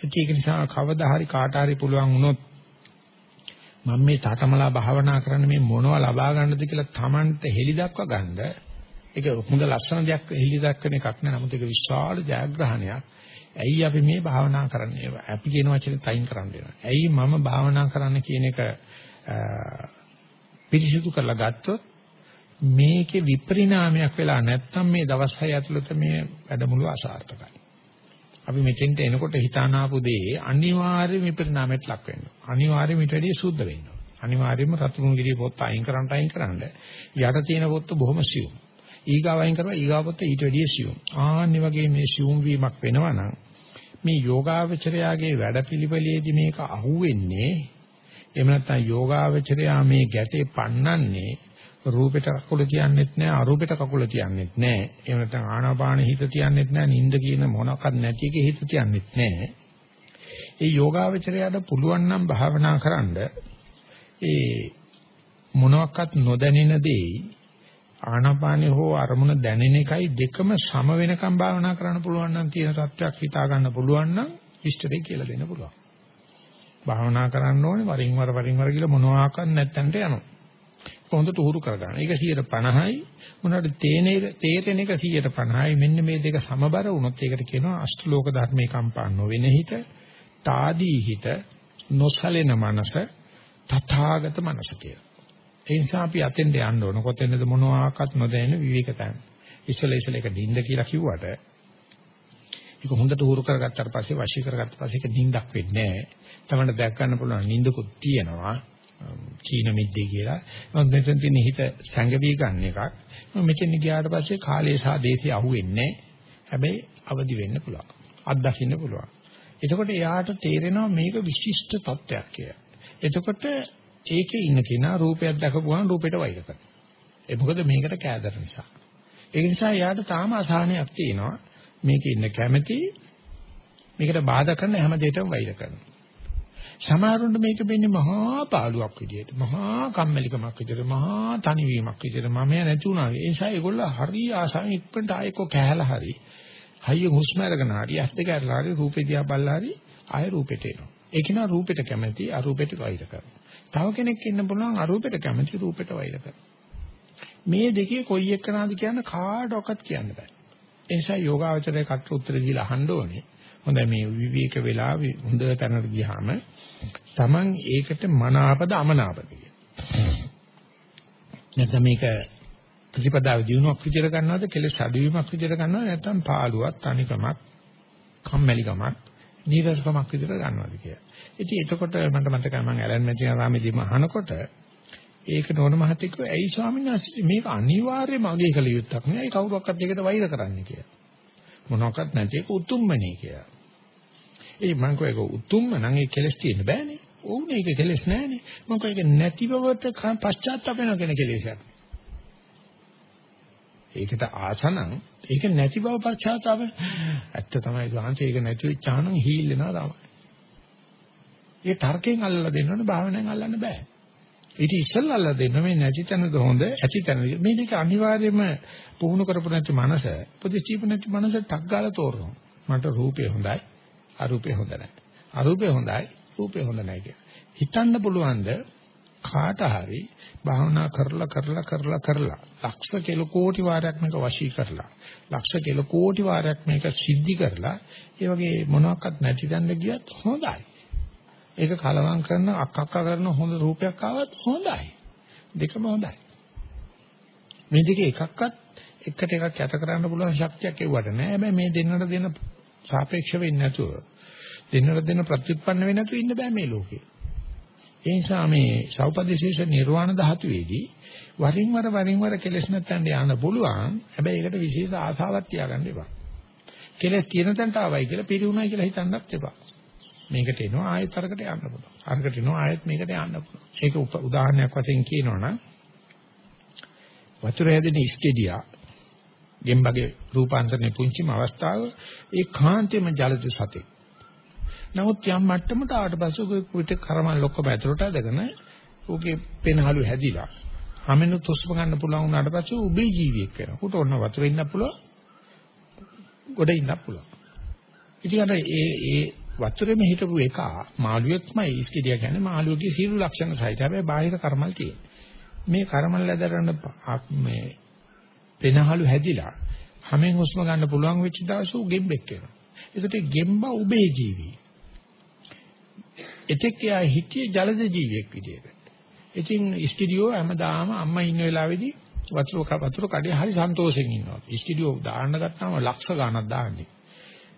Speaker 1: ඒක නිසා කවදා හරි කාට හරි පුළුවන් වුණොත් මම මේ තාතමලා භාවනා කරන්න මේ මොනව ලබා ගන්නද කියලා Tamanට හෙලි දක්වා ගන්න. ඒක හොඳ ලස්සන දෙයක් හෙලි දක්වන එකක් නෑ. නමුත් ඒක විශාල ජයග්‍රහණයක්. ඇයි අපි මේ භාවනා කරන්නේ? අපි කියන වචනේ තයින් කරන්න වෙනවා. ඇයි මම භාවනා කරන්න කියන එක පිරිසිදු කරලා ගත්තොත් මේකේ විපරිණාමයක් වෙලා නැත්තම් මේ දවස් 6 ඇතුළත මේ වැඩමුළු අසාර්ථකයි. අපි මෙතෙන්ට එනකොට හිතාන ආපු දේ අනිවාර්යයෙන් විපරිණාමයට ලක් වෙනවා. අනිවාර්යයෙන් ඊට වැඩිය සුද්ධ වෙනවා. අනිවාර්යයෙන්ම රතුරුන් ගිරිය පොත් අයින් කරන්න අයින් කරන්න. යට තියෙන පොත් බොහොම සියුම්. ඊගාව අයින් කරලා ඊගාව පොත් ඊට වැඩිය සියුම්. ආන්නේ වගේ මේ සියුම් වීමක් වෙනවා නම් මේ යෝගාවචරයාගේ වැඩපිළිවෙලේදී මේක අහුවෙන්නේ එහෙම නැත්නම් යෝගාවචරයා මේ ගැටේ පන්නන්නේ රූපෙට කකුල තියන්නෙත් නැහැ අරූපෙට කකුල තියන්නෙත් නැහැ එහෙම නැත්නම් ආනාපාන හිත තියන්නෙත් නැහැ නිින්ද කියන මොනක්වත් නැති එකේ හිත තියන්නෙත් නැහැ ඒ යෝගාවචරයට පුළුවන් නම් භාවනා කරන්න ඒ මොනක්වත් නොදැනෙන දෙයි ආනාපානේ හෝ අරමුණ දැනෙන එකයි දෙකම සම වෙනකම් භාවනා කරන්න පුළුවන් නම් තියෙන තත්ත්වයක් හිතා ගන්න පුළුවන් නම් විස්තරේ කියලා දෙන්න පුළුවන්. භාවනා කරන්න ඕනේ වරින් වර වරින් වර කියලා මොනවාක්වත් නැත්තන්ට යනවා. කොහොමද තුහුරු කරගන්න. ඒක 150යි මොනවාට තේනේ තේරෙන එක 150යි මෙන්න මේ දෙක සමබර වුණොත් ඒකට කියනවා අෂ්ටලෝක ධර්මේ කම්පා නොවෙන හිත, తాදී හිත, නොසලෙන මනස, තථාගත මනස කියලා. ඒ නිසා අපි අතෙන්ට යන්න ඕන. කොතැනද මොනවාක්වත් නොදැනෙන විවේකතන. ඉස්සල ඉස්සල එක නිින්ද කියලා කිව්වට ඒක හොඳට උහුරු කරගත්තාට පස්සේ වශී කරගත්ත පස්සේ ඒක නිින්දක් වෙන්නේ නැහැ. තමන්න දැක් ගන්න පුළුවන් නිින්දකුත් තියෙනවා. චීන මිද්දේ කියලා. මම මෙතන තියෙන හිත සංගවි ගන්න එකක්. මම මෙතන ගියාට පස්සේ කාලය සහ දේශය අහුවෙන්නේ හැබැයි අවදි වෙන්න පුළුවන්. අත්දකින්න පුළුවන්. එතකොට එයාට තේරෙනවා මේක විශිෂ්ට තත්ත්වයක් කියලා. එතකොට ඒකේ ඉන්න කෙනා රූපයක් දැකපුවාම රූපෙට වෛර කරනවා. ඒ මොකද මේකට කෑදර නිසා. ඒ නිසා එයාට තාම අසහනයක් තියෙනවා. මේකේ ඉන්න කැමැති මේකට බාධා කරන හැම දෙයකටම වෛර කරනවා. සමහරුන්ට මේක වෙන්නේ මහා පාළුවක් විදියට, මහා කම්මැලිකමක් විදියට, මහා තනිවීමක් විදියට මම නැති වුණා. ඒ නිසා ඒගොල්ලෝ හරි ආසාවෙන් ඉක්මනට ආයෙකෝ කැහැලා හරි, හයිය හුස්ම අරගෙන හරි, ඇස් දෙක අරලා හරි රූපේ දිහා බලලා හරි ආයෙ රූපෙට එනවා. ඒක නා රූපෙට කැමැති, අරූපෙට වෛර කරනවා. තව කෙනෙක් ඉන්න පුළුවන් අරූපෙට කැමැති, රූපෙට වෛර කරනවා. මේ දෙකේ කොයි එකනද කියන කාටවත් කියන්න බෑ. ඒ නිසා යෝගාවචරයේ කට උත්තර දීලා අහන්න ඕනේ. හොඳයි මේ විවේක වෙලා හොඳ තැනකට ගියාම Taman ඒකට මනාපද අමනාපද නැත්නම් මේක ප්‍රතිපදාව දිනුවක් විදිහට ගන්නවද කෙලෙස් අඩුවීමක් විදිහට ගන්නවද නැත්නම් පාළුවක් තනිකමක් කම්මැලිකමක් නීරසකමක් විදිහට ගන්නවද කියලා. ඉතින් එතකොට මට මතකයි මම ඇලන් මැතිනාරාමේදීම අහනකොට ඒක නෝන මහත්තයෙක් ඇයි ස්වාමීන් වහන්සේ මේක අනිවාර්යයෙන්ම අගේ කළ යුත්තක් නේ. ඒ කවුරක්වත් ඒකට වෛර කරන්නේ කියලා. මොනවාක්වත් නැති ඒක උතුම්මනේ කියලා. ඒ මං කෝ ඒක උතුම්ම නම් ඒ කෙලස් තියෙන්න බෑනේ. ඕනේ ඒක කෙලස් නෑනේ. මං කෝ ඒක නැති බවට පශ්චාත්තාප වෙන කෙන කෙලෙසක්. ඒකට ආසනම් ඒක නැති බව පශ්චාත්තාප ඇත්ත තමයි සාංශ ඒක නැති වෙච්චානම් හීල් වෙනවා තමයි. ඒ තර්කයෙන් අල්ලලා දෙන්න ඕනේ භාවනාවෙන් අල්ලන්න බෑ. ඊට ඉස්සෙල්ලා දෙන්න මේ නැති තැනද හොඳ ඇති තැනද? මේ දෙක අනිවාර්යයෙන්ම පුහුණු කරපු නැති මනස ප්‍රතිචීප නැති මනස ටක් ගාලා තෝරනවා. මට රූපේ හොඳයි අරූපේ හොඳ නැහැ. අරූපේ හොඳයි රූපේ හොඳ නැහැ කියලා. හිතන්න පුළුවන්ද කාට හරි භාවනා කරලා කරලා කරලා කරලා ලක්ෂ කෙල කෝටි වාරයක් මේක වශී කරලා ලක්ෂ කෙල කෝටි වාරයක් මේක සිද්ධි කරලා ඒ වගේ මොනවාක්වත් නැති දන්න ගියත් හොඳයි. ඒක කලවම් කරන අක් අක්ක කරන හොඳ රූපයක් ආවත් හොඳයි. දෙකම හොඳයි. මේ දෙකේ එකක්වත් එකට එකක් යට කරන්න පුළුවන් ශක්තියක් එව්වට නෑ. හැබැයි මේ දෙන්නට දෙන සාපේක්ෂ වෙන්නේ නැතුව දෙන්නට දෙන ප්‍රතිඋත්පන්න වෙන්නේ නැතුව ඉන්න බෑ මේ ලෝකේ. ඒ නිසා මේ සෞපදේශේෂ නිර්වාණ ධාතුවේදී වරින් වර වරින් වර කෙලෙස් නැත්තන් යන්න පුළුවන්. හැබැයි ඒකට විශේෂ ආසාවක් තියාගන්න එපා. කෙලෙස් තියෙන තැනට ආවයි කියලා පිරිුණයි කියලා හිතන්නත් එපා. මේකට එනවා ආයෙත් අරකට යන්න පුළුවන්. අරකට එනවා ආයෙත් මේකට යන්න පුළුවන්. ඒක උදාහරණයක් වශයෙන් කියනවනම් වතුර හැදෙන ඉස්කෙඩියා ගෙම්බගේ රූපාන්තරණේ පුංචිම අවස්ථාව ඒ කාන්තේම ජලජ සතේ. නමුත් යම් මට්ටමකට ආවට පස්සේ ඔය පිට කරමල් ඔක්කොම ඇතුලට ඇදගෙන ඌගේ පෙනහළු හැදිලා හැමෙනුත් උස්ම ගන්න පුළුවන් වුණාට පස්සේ උබේ ජීවියෙක් වෙනවා. උට ඔන්න වතුරේ ඉන්න පුළුවන්. ගොඩ ඉන්න පුළුවන්. ඉතින් අර ඒ ඒ වතුරේම හිටපු එක මාළුවෙක්මයි ඉස්කිඩියා කියන්නේ මාළුවගේ සියලු ලක්ෂණ සහිත. හැබැයි බාහිර කර්මල් තියෙනවා. මේ කර්මල් ඇදරන මේ පෙනහළු හැදිලා හැමෙන් හුස්ම ගන්න පුළුවන් වෙච්ච දවස උ ගෙම්බෙක් වෙනවා. ඒකට ගෙම්බ උබේ ජීවි. එතෙක් එයා හිටියේ ජලජ ජීවියෙක් විදියට. ඉතින් ස්ටුඩියෝ හැමදාම අම්මා ඉන්න වෙලාවේදී වතුර වතුර කඩේ හරි සන්තෝෂෙන් ඉන්නවා. ස්ටුඩියෝ දාන්න ගත්තාම ලක්ෂ ගණක් දාන්නේ.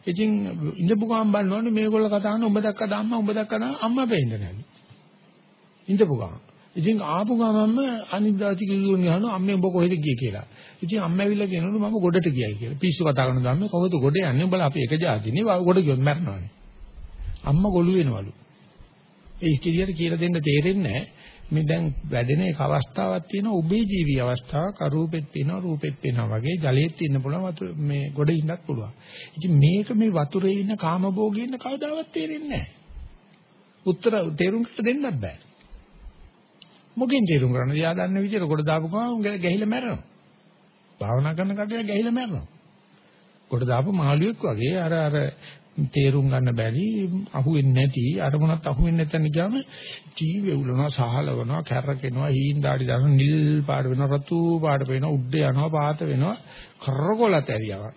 Speaker 1: ඉතින් ඉඳපු ගමන් බලනවනේ මේගොල්ලෝ කතා කරන උඹ දැක්කද අම්මා උඹ දැක්කද අම්මා වෙන්නේ නැහැ. ඉඳපු ගමන්. ඉතින් ආපු ගමන්ම අනිද්දාති කිව්වොත් යනවා අම්මේ උඹ කොහෙද ගියේ කියලා. ඉතින් අම්මා ඇවිල්ලා කියනවලු මම ගොඩට ගියයි කියලා. පිස්සු කතා කරන ධම්මේ කොහොමද ගොඩ යන්නේ? උඹලා අපි එක જાතිනේ ගොඩ ගියොත් මැරෙනවානේ. අම්මා ගොළු වෙනවලු. ඒ ඉස්කිරියට කියලා දෙන්න තේරෙන්නේ නැහැ. මේ දැන් වැඩෙන එක අවස්ථාවක් තියෙනවා උබේ ජීවි අවස්ථාවක් අරූපෙත් පේනවා රූපෙත් පේනවා වගේ ජලයේත් ඉන්න පුළුවන් වතුර මේ ගොඩ ඉන්නත් පුළුවන්. ඉතින් මේක මේ වතුරේ ඉන්න කාමභෝගී ඉන්න කවදාවත් තේරෙන්නේ නැහැ. උත්තර තේරුම් ගන්න දෙන්නත් බෑ. මොකෙන් තේරුම් ගන්නද? යා දන්න විදිහට ගොඩ දාපු ගමන් ගැහිලා මැරෙනවා. භාවනා කරන කටිය ගැහිලා මැරෙනවා. ගොඩ දාපු මාළුවෙක් වගේ අර අර තේරුම් ගන්න බැරි අහුවෙන්නේ නැති අරමුණත් අහුවෙන්නේ නැතන ගියාම ජී වෙවුලනවා සහලවනවා කැරකෙනවා හීන් දාඩි දාන නිල් පාට වෙනවා රතු පාට වෙනවා උඩ යනවා පාත වෙනවා කරකොලත ඇරියා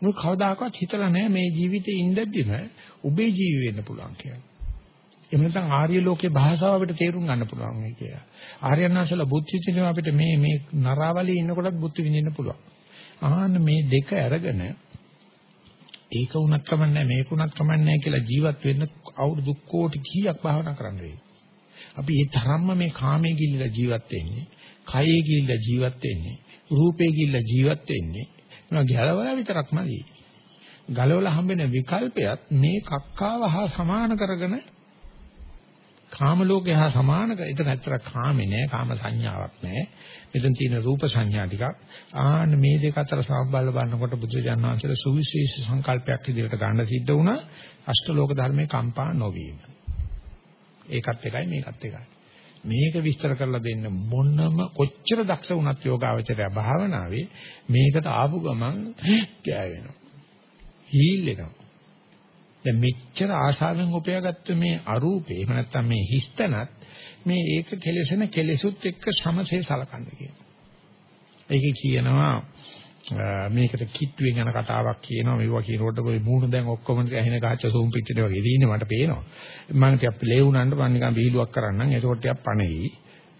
Speaker 1: මොකද කවදාකවත් හිතලා නැහැ මේ ජීවිතේ ඉඳද්දිම උබේ ජීවි වෙන්න පුළුවන් කියලා. එහෙම නැත්නම් ආර්ය ලෝකේ භාෂාව අපිට තේරුම් ගන්න පුළුවන් මේ කියලා. ආර්යනාසල බුද්ධ චිතන අපිට මේ මේ නරාවලේ ඉන්නකොටත් බුද්ධ විඳින්න පුළුවන්. ආන්න මේ දෙක අරගෙන ඒක උනත් කමන්නේ මේක උනත් කමන්නේ කියලා ජීවත් වෙන්න අවුරුදු කෝටි කීයක් භාවනා කරන්න වෙයි. අපි ඒ තරම්ම මේ කාමයේ ගිල්ලලා ජීවත් වෙන්නේ, කයේ ගිල්ලලා ජීවත් වෙන්නේ, රූපේ ගිල්ලලා ජීවත් වෙන්නේ. මේවා ගැලවලා විතරක්මදි. ගලවලා හම්බෙන විකල්පයත් මේ කක්කාව හා සමාන කරගෙන කාම ලෝකේ හා සමාන කර. ඒක ඇත්තට කාමේ නෑ, කාම සංඥාවක් නෑ. මෙතන තියෙන රූප සංඥා ටිකක් ආන්න මේ දෙක අතර සමබල බලනකොට බුදුරජාණන් වහන්සේලා සුවිශේෂ සංකල්පයක් ඉදිරියට ගන්න සිද්ධ වුණා අෂ්ටලෝක ධර්මයේ කම්පා නොවීම. ඒකත් එකයි මේකත් එකයි. මේක විස්තර කරලා දෙන්න මොනම කොච්චර දක්ෂ වුණත් යෝගාවචරය භාවනාවේ මේකට ආපු ගමන් ගෑවෙනවා. හීල් වෙනවා. දැන් මෙච්චර ආශාවෙන් උපයාගත්ත මේ අරූපේ එහෙම නැත්නම් මේ හිස්තනත් මේ ඒක කෙලෙසන කෙලෙසුත් එක්ක සමසේ සලකන්න කියනවා. ඒකේ කියනවා මේකට කිට්ටුවෙන් යන කතාවක් කියනවා මේවා කියනකොට ඔය මූණ දැන් ඔක්කොම ඇහෙන ගහච්ච සූම් පිටිට වගේ දින්නේ මට පේනවා. මම ටිකක් ලේ වුණාට මම නිකන් බීලුවක් කරන්නම් ඒකට ටිකක් පණෙයි.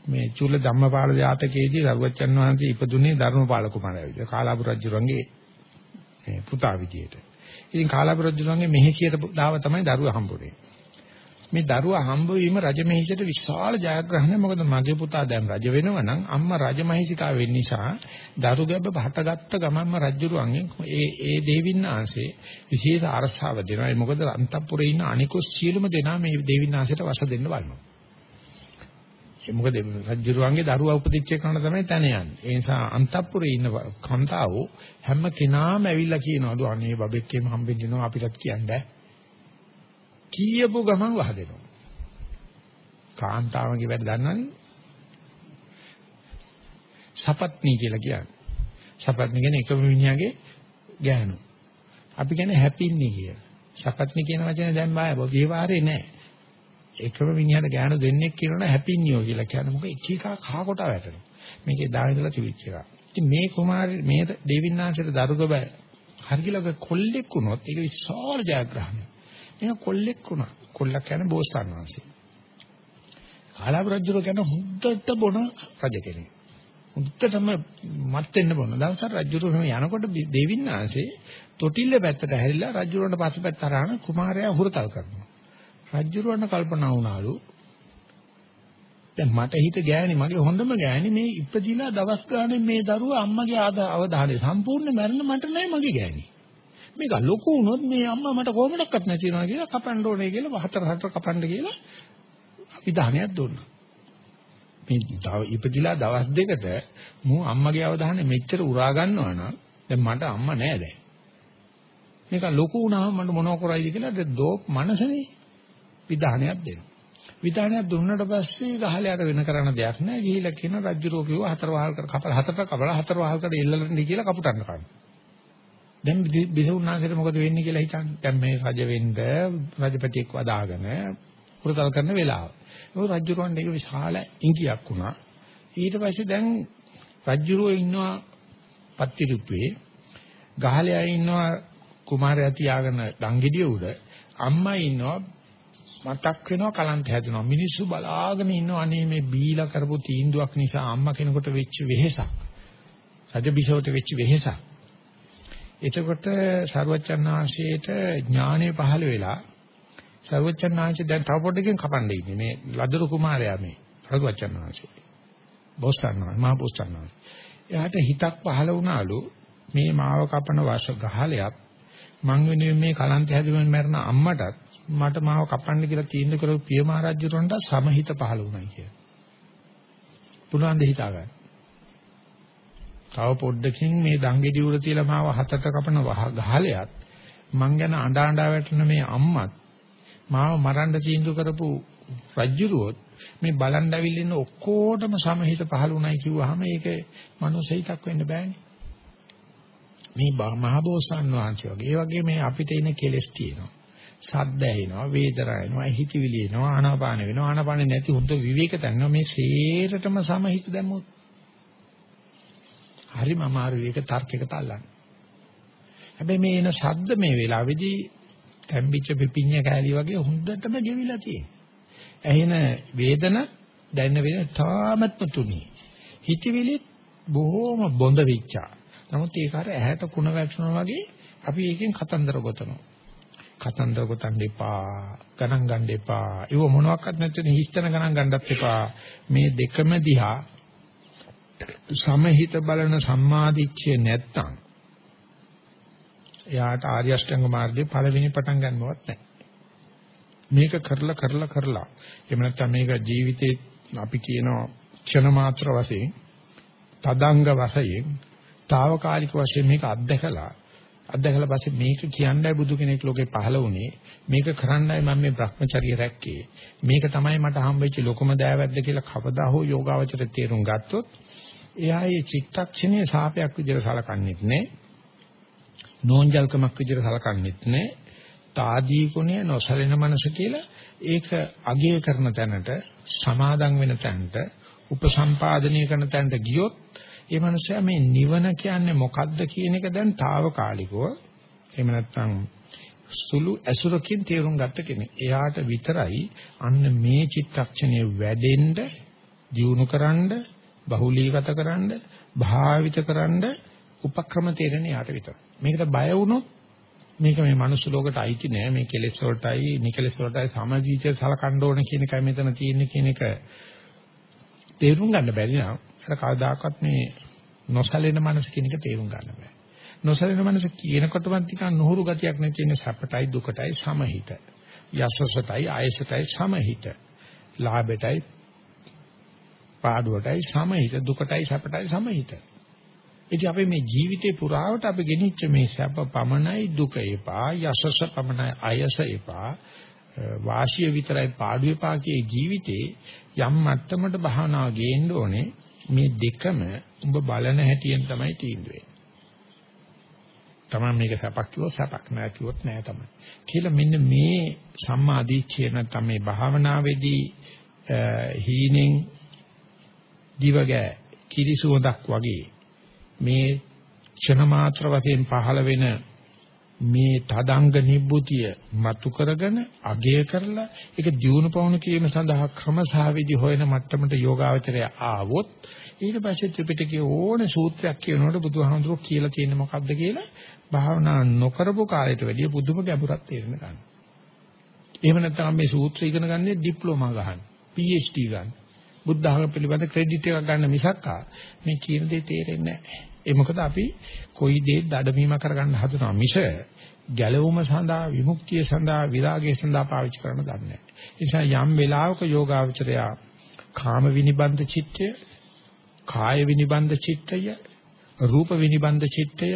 Speaker 1: මේ චුල්ල ධම්මපාල ජාතකයේදී දරුවචන් වහන්සේ ඉපදුනේ ධර්මපාල කුමාරයා විදිහට. කාලාපුර රජුරන්ගේ මේ පුතා විදිහට. ඉතින් කාලාපුර රජුරන්ගේ මෙහෙසියට දාව තමයි දරුවා හම්බුනේ. මේ දරුවා හම්බ වීම රජමහේෂයට විශාල ජයග්‍රහණයක්. මොකද මගේ පුතා දැන් රජ වෙනවා නම් අම්මා රජමහේෂිකා වෙන්න නිසා දරු ගැබ හටගත්ත ගමන්ම රජුරුවන්ගෙන් ඒ ඒ දේවින්නාංශේ විශේෂ අරසාව දෙනවා. ඒ මොකද අන්තපුරේ ඉන්න අනිකුත් සියලුම දෙනා මේ දේවින්නාංශයට වශ දෙන්න බලනවා. ඒ මොකද රජුරුවන්ගේ දරුවා උපදිච්ච එකන තමයි තන යන්නේ. ඒ නිසා අන්තපුරේ ඉන්න කන්තාව හැම කෙනාම ඇවිල්ලා කියනවලු අනේ බබෙක්කේම හම්බෙන්න දෙනවා අපිටත් කියන්නේ. කියපු ගමන් වහදෙනවා. කාන්තාවගේ වැඩ දන්නවනේ. සපත්නි කියලා කියන්නේ. සපත්නි කියන්නේ එකම මිනිහාගේ ගෑනු. අපි කියන්නේ හැපින්නේ කියලා. සපත්නි කියන වචනේ දැන් බය විවහාරේ නැහැ. එකම මිනිහට ගෑනු දෙන්නෙක් කියනවනේ හැපින්නියෝ කියලා කියන්නේ මොකද එක එක කහ කොට වැටෙනවා. මේකේ දායකලා තිබිච්ච එක. ඉතින් මේ කුමාරි මේ දෙවින්නාංශයට දරුගබ හරිගලක කොල්ලෙක් වුණොත් ඒක විශාල ජයග්‍රහණයක්. ඒක කොල්ලෙක් වුණා. කොල්ලක් කියන්නේ බෝසතාණන් වහන්සේ. කාලාව රජුර කියන්නේ හුද්දට බොන රජ කෙනෙක්. හුද්දටම මත් වෙන්න බොන. දවසක් රජුර යනකොට දෙවින්නාංශේ තොටිල්ල පැත්තට හැරිලා රජුරන්ට පස්සපැත්ත හරහාන කුමාරයා හුරතල් කරනවා. රජුරවන්න කල්පනා වුණාලු දැන් මට හිත ගෑණි මගේ හොඳම ගෑණි මේ ඉපදිලා දවස් ගානේ මේ දරුවා අම්මගේ අවධානය සම්පූර්ණ මැරෙන මට නෑ මගේ ගෑණි. මේක ලොකු වුණොත් මේ අම්මා මට කොහොමඩක්වත් නැති වෙනවා කියලා කපන්න ඕනේ කියලා හතර හතර කපන්න කියලා විධානයක් දුන්නා. මේ ඉපදිලා දවස් දෙකට මූ අම්මගේ අවධානය මෙච්චර උරා ගන්නවා නම් දැන් මට අම්මා නෑ දැන්. මේක ලොකු වුණාම මට මොනව කරයිද කියලා දෝප් මනසනේ විධානයක් දෙනවා. විධානයක් දුන්නට පස්සේ ගහලයට වෙන කරන්න දෙයක් නැහැ. ගිහිල්ලා කියන රජුරෝ කිව්ව හතර වහල් කර කපලා හතරට කපලා හතර වහල් කර එල්ලලන්නේ කියලා කපුටන්න කන්න. දැන් බිසවුන්නාන්සේට මොකද වෙන්නේ කියලා හිතන්නේ. දැන් මේ රජ වෙන්න රජපතියෙක් වදාගෙන පුරතල් කරන වෙලාව. ඒ රජුරවන්ට ඒක විශාල ඉඟියක් වුණා. ඊට පස්සේ දැන් රජුරෝ ඉන්නවා පත්තිරුප්පේ ගහලයා ඉන්නවා කුමාරයා තියාගෙන දංගෙඩිය උඩ අම්මා ඉන්නවා මතක් වෙනවා කලන්ත හැදෙනවා. මිනිස්සු බලාගෙන ඉන්නවා අනේ මේ බීලා කරපු තීන්දුවක් නිසා අම්මා කෙනෙකුට වෙච්ච වෙහෙසක්. රජ බිසවට වෙච්ච වෙහෙසක්. එතකොට සර්වචන්නාංශයේට ඥාණය පහළ වෙලා සර්වචන්නාංශය දැන් තව පොඩ්ඩකින් කපන්න ඉන්නේ මේ ලදරු කුමාරයා මේ සර්වචන්නාංශය බොස්සන්නා මහා බොස්සන්නා එයාට හිතක් පහළ වුණාලු මේ මාව කපන වශ ගහලයක් මං වෙනුවෙන් මේ කලන්ත හැදුවෙන් මැරෙන අම්මටත් මට මාව කපන්න කියලා තීන්දුව කරපු පිය මහරජුරන්ට සමහිත පහළ වුණා කියලා. පුළුවන් ද හිතා ගන්න. තව පොඩ්ඩකින් මේ දංගෙඩි උර තියලා මාව හතට කපන ගහලයක් මං ගැන අඬා අඬා වැටෙන මේ අම්මත් මාව මරන්න තීන්දුව කරපු රජුරුවොත් මේ බලන් ඇවිල්ලා ඉන්න ඔක්කොටම සමහිත පහළ වුණයි කිව්වහම ඒක මනුස්සයිතක් වෙන්න බෑනේ. මේ මහබෝසත්න් වහන්සේ වගේ. ඒ වගේ මේ අපිට එන කෙලෙස් තියෙනවා. සද්ද ඇහෙනවා, වේදනා එනවා, හිතවිලි එනවා, ආනාපාන වෙනවා. ආනාපාන නැති හොඳ විවේක තැන්නවා. මේ සේරටම සමහිත දැම්මොත් හරිම අමාරු විවේක තර්කයකට අල්ලන්න. හැබැයි මේ එන ශබ්ද මේ වෙලාවේදී තැම්බිච්ච පිපිඤ්ඤ කෑලි වගේ හොඳටම ගෙවිලා තියෙනවා. ඇහෙන වේදන දැනෙන වේදන තාමත්ම තුනි. හිතවිලි බොහෝම බොඳ විච්චා. නමුත් ඒක අර ඇහැට කුණ වැක්සනවා වගේ අපි ඒකෙන් කතන්දර ගොතනවා. කතන්දර ගොතන්න එපා. ගණන් ගන්න එපා. ඒව මොනවත් නැත්නම් හිස්තන ගණන් ගන්නත් එපා. මේ දෙකම දිහා සමහිත බලන සම්මාදිච්චය නැත්තම් එයාට ආර්ය අෂ්ටාංග මාර්ගයේ පළවෙනි පටන් ගන්නවත් නැහැ. මේක කරලා කරලා කරලා එහෙම නැත්නම් මේක ජීවිතේ අපි කියනවා ක්ෂණ මාත්‍ර වශයෙන් තදංග වශයෙන් తాවකාලික වශයෙන් මේක අත්දැකලා අත්දැකලා පස්සේ මේක කියන්නයි බුදු කෙනෙක් ලෝකේ පහළ වුණේ. මේක කරන්නයි මම මේ Brahmacharya රැක්කේ. මේක තමයි මට හම්බෙච්ච ලොකම දෑවැද්ද කියලා කවදා හෝ යෝගාවචර තේරුම් ගත්තොත් එයා මේ චිත්තක්ෂණයේ සාපයක් විදිහට සලකන්නේත් නැහැ නෝන්ජල්කමක් විදිහට සලකන්නේත් නැහැ తాදී ගුණය නොසලෙන මනස කියලා ඒක අගය කරන තැනට සමාදම් වෙන තැනට උපසම්පාදනය කරන තැනට ගියොත් ඒ මනුස්සයා මේ නිවන කියන්නේ මොකද්ද කියන එක දැන් తాවකාලිකව එහෙම නැත්නම් සුළු ඇසුරකින් තේරුම් ගත්ත කෙනෙක්. එයාට විතරයි අන්න මේ චිත්තක්ෂණය වැඩෙන්න, දියුණු කරන්න, බහුලීගත කරන්න, භාවිත කරන්න උපක්‍රම තේරෙන යාට විතරයි. මේකට බය වුණොත් මේක මේ මනුස්ස ලෝකයට අයිති නෑ මේ කෙලෙස් වලටයි නිකලෙස් වලටයි සමජීවිතය සලකන්න ඕන කියන එකයි මෙතන තියෙන්නේ කියන එක තේරුම් ගන්න බැරි නම් අර කවදාකවත් මේ නොසලෙන මනස කියන එක තේරුම් ගන්න බෑ. නොසලෙන මනස කියනකොටම ටිකක් නොහුරු ගතියක් නේ කියන්නේ සැපටයි දුකටයි සමහිත. යසසටයි ආයසටයි සමහිත. ලාභයටයි පාඩුවටයි සමහිත දුකටයි සැපටයි සමහිත. ඉතින් අපි මේ ජීවිතේ පුරාවට අපි ගෙනිච්ච මේ සැප පමණයි දුක එපා යසස පමණයි ආයස එපා වාසිය විතරයි පාඩු එපා කිය ජීවිතේ යම් මට්ටමකට භාවනාව ගේන්න ඕනේ මේ දෙකම උඹ බලන හැටියෙන් තමයි තීන්දුවේ. තමයි මේක සැපක් කිව්වොත් සැපක් නෑ කිව්වොත් නෑ තමයි. කියලා මෙන්න මේ සම්මාදීච්ඡය නැත්නම් මේ භාවනාවේදී හීනෙන් දිවගෑ කිරිසුවඳක් වගේ මේ ක්ෂණ මාත්‍ර වශයෙන් පහළ වෙන මේ තදංග නිබ්බුතිය මතු කරගෙන අගය කරලා ඒක දියුණු පවුණු කිරීම සඳහා ක්‍රම සහ විදි හොයන මට්ටමට යෝගාවචරය ආවොත් ඊට පස්සේ ත්‍රිපිටකයේ ඕනේ සූත්‍රයක් කියනකොට බුදුහාමුදුරුවෝ කියලා තියෙන්නේ මොකක්ද කියලා භාවනා නොකරපු කාලයට වැඩිය පුදුම ගැඹුරක් තේරෙන ගන්න. එහෙම නැත්නම් මේ සූත්‍ර ඉගෙන ගන්නේ ඩිප්ලෝමා ගන්න, PhD ගන්න. බුද්ධ ධර්ම පිළිබඳ ක්‍රෙඩිට් එකක් ගන්න මිසක් මේ කියන දේ තේරෙන්නේ නැහැ. ඒ මොකද අපි කොයි දේ දඩමීම කරගන්න හදනවා මිස ගැලවුම සඳහා විමුක්තිය සඳහා විරාගය සඳහා පාවිච්චි කරන්න දන්නේ නැහැ. ඒ නිසා යම් වෙලාවක යෝගාවචරය කාම විනිබන්ධ චිත්තය, කාය විනිබන්ධ චිත්තය, රූප විනිබන්ධ චිත්තය,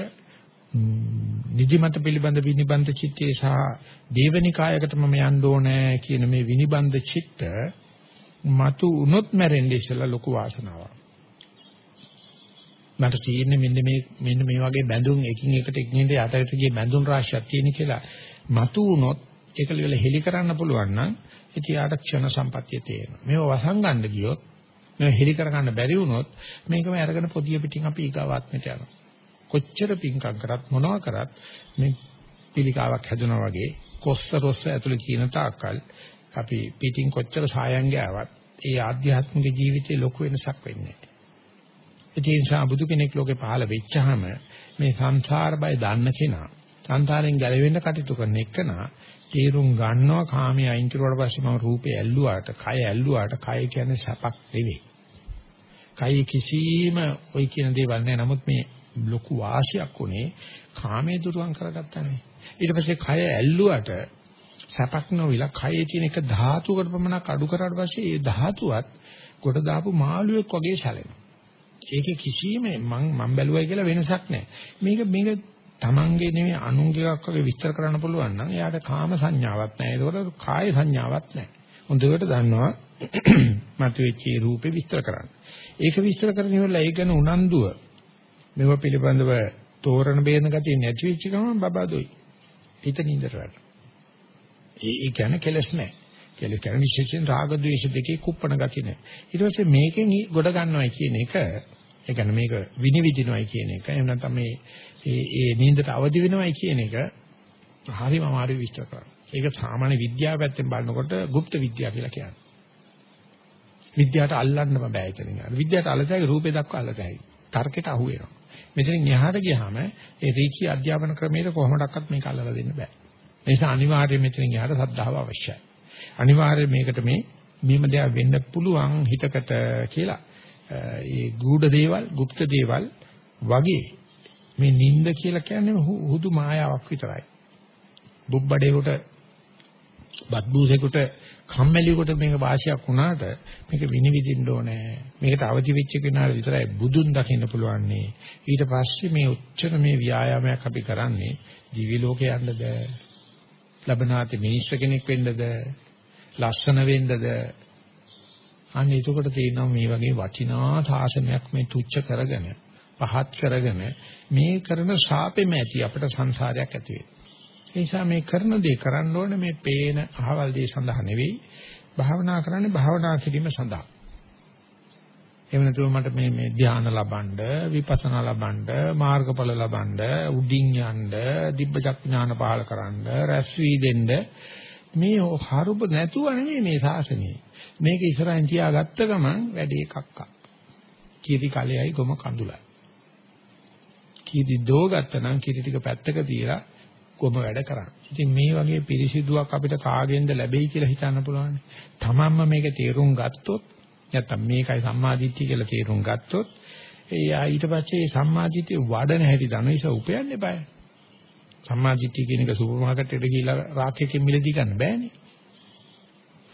Speaker 1: නිදිමත පිළිබඳ විනිබන්ධ චිත්තය සහ දේවනිකායකට මම යන්න ඕනේ කියන මේ විනිබන්ධ චිත්ත මතු උනොත් මැරෙන්නේ ඉස්සලා ලොකු වාසනාවක්. මට තියෙන්නේ මෙන්න මේ මෙන්න මේ වගේ බැඳුම් එකින් එකට එකින් යටට ගිය බැඳුම් රාශියක් තියෙන කියලා මතු වුණොත් ඒක ලෙවල හෙලි කරන්න පුළුවන් නම් ඉතින් යාට ක්ෂණ සම්පත්තිය තේරෙනවා. මේව වසංගන්න ගියොත් මේව හෙලි කරගන්න බැරි වුණොත් මේකම අරගෙන පොදිය පිටින් අපි ඊගාවාත්මයට යනවා. කොච්චර පිංකම් කරත් මොනවා කරත් මේ පිළිකාවක් හැදුනා වගේ කොස්ස රොස්ස ඇතුලේ කියන තාක්කල් අපි පිටින් කොච්චර සායම් ගෑවත් ඒ ආධ්‍යාත්මික ජීවිතේ ලොකු වෙනසක් වෙන්නේ නැහැ. ඒ නිසා බුදු කෙනෙක් ලෝකේ පහළ වෙච්චාම මේ සංසාර බය දන්න කෙනා සංසාරයෙන් ගැලවෙන්න කටයුතු කරන එකනා තීරුම් ගන්නවා කාමයේ අයින් කරුවාට පස්සේ මම රූපේ ඇල්ලුවාට, කය ඇල්ලුවාට, කය කියන්නේ සැපක් නෙවෙයි. කය කිසිම ওই කියන දේවල් නෑ. නමුත් මේ ලොකු වාසියක් උනේ කාමයේ දුරුවන් කරගත්තානේ. ඊට පස්සේ කය ඇල්ලුවට සැපක් නොවිලා කයේ තියෙන එක ධාතුවකට පමණක් අඩු කරාට පස්සේ ඒ ධාතුවත් කොට දාපු මාළුවෙක් වගේ සැලෙනවා. ඒකේ කිසිම මං මං බැලුවයි කියලා වෙනසක් නැහැ. මේක මේක තමන්ගේ නෙමෙයි අනුන්ගේ එකක් වගේ විස්තර කරන්න පුළුවන් නම් එයාට කාම සංඥාවක් නැහැ. ඒකෝට කාය සංඥාවක් නැහැ. හොඳට දන්නවා මතුවෙච්ච රූපේ විස්තර කරන්න. ඒක විස්තර කරන ඉවරලා ඒ ගැන උනන්දුව මෙව පිළිබඳව තෝරන බේරන ගතිය නැති වෙච්ච ගමන් බබාදොයි. හිත නින්දට වැටෙනවා. ඒ ඒ කියන්නේ කෙලස් නැහැ. කෙලස් කියන්නේ විශේෂයෙන් රාග ద్వේෂ දෙකේ කුප්පණ ගතිය නැහැ. ඊට පස්සේ මේකෙන් ගොඩ ගන්නවයි කියන එක ඒ කියන්නේ මේක විනිවිදිනවයි කියන එක එහෙම නැත්නම් මේ ඒ ඒ නින්දට අවදි වෙනවයි කියන එක හරිම අමාරු විස්තර කරන්න. ඒක සාමාන්‍ය විද්‍යාව පැත්තෙන් බලනකොට গুপ্ত විද්‍යාව කියලා කියන්නේ. විද්‍යාවට අල්ලන්න බෑ එතනින්. විද්‍යාවට අල්ලතයි රූපේ දක්වා අල්ලතයි. තර්කයට අහු වෙනවා. මෙතනින් එහාට ගියාම ඒ රීකී අධ්‍යාපන ක්‍රමයේ කොහොමඩක්වත් මේක අල්ලලා දෙන්න බෑ. ඒ නිසා අනිවාර්යයෙන් මෙතනින් එහාට සද්ධාව අවශ්‍යයි. අනිවාර්යයෙන් මේකට මේ මෙහෙම දෙයක් වෙන්න පුළුවන් හිතකට කියලා ඒ ගුඪ දේවල්, গুপ্ত දේවල් වගේ මේ නිින්ද කියලා කියන්නේ හුදු මායාවක් විතරයි. බුබ්බඩේකට බද්බූසෙකට කම්මැලියෙකුට මේක වාසියක් වුණාට මේක විනිවිදින්න ඕනේ. මේකට අවදි වෙච්ච කෙනාට විතරයි බුදුන් දකින්න පුළුවන්. ඊට පස්සේ මේ උච්චර මේ ව්‍යායාමයක් අපි කරන්නේ දිවි ලෝකේ යන්නද? ලබනාති මිනිස් කෙනෙක් වෙන්නද? ලස්සන වෙන්නද? අන්න එතකොට තේරෙනවා මේ වගේ වටිනා සාසනයක් මේ තුච්ච කරගෙන පහත් කරගෙන මේ කරන ශාපෙම ඇති අපිට සංසාරයක් ඇති වෙන්නේ. ඒ නිසා මේ කරන දේ කරන්න ඕනේ මේ පේන අහවල් දේ සඳහා නෙවෙයි භාවනා කරන්නේ භාවනා කිරීම සඳහා. එහෙම නැතුව මට මේ මේ ධ්‍යාන ලබනද විපස්සනා ලබනද මාර්ගඵල ලබනද උඩින් යන්න දිබ්බචක් ඥාන පහල කරන්න රැස් වී දෙන්න මේ හරුබ නැතුව නෙමෙයි මේ ශාසනය. මේක ඉස්සරහින් තියාගත්ත ගමන් වැඩි එකක් ආ. කීටි කලෙයි ගොම කඳුලයි. කීටි දෝ ගත්තනම් කීටි ටික පැත්තක තියලා කොම වැඩ කරන්නේ. ඉතින් මේ වගේ පිරිසිදුවක් අපිට කාගෙන්ද ලැබෙයි කියලා හිතන්න පුළුවන්. තමන්ම මේක තේරුම් ගත්තොත් නැත්තම් මේකයි සම්මාදිට්ඨිය කියලා තේරුම් ගත්තොත් ඒ ඊට පස්සේ සම්මාදිට්ඨිය වඩන හැටි දන නිසා උපයන්න eBay. සම්මාදිට්ඨිය කියන එක සුපර් මාකට් එකට ගිහිල්ලා රාක්කයකින් මිලදී ගන්න බෑනේ.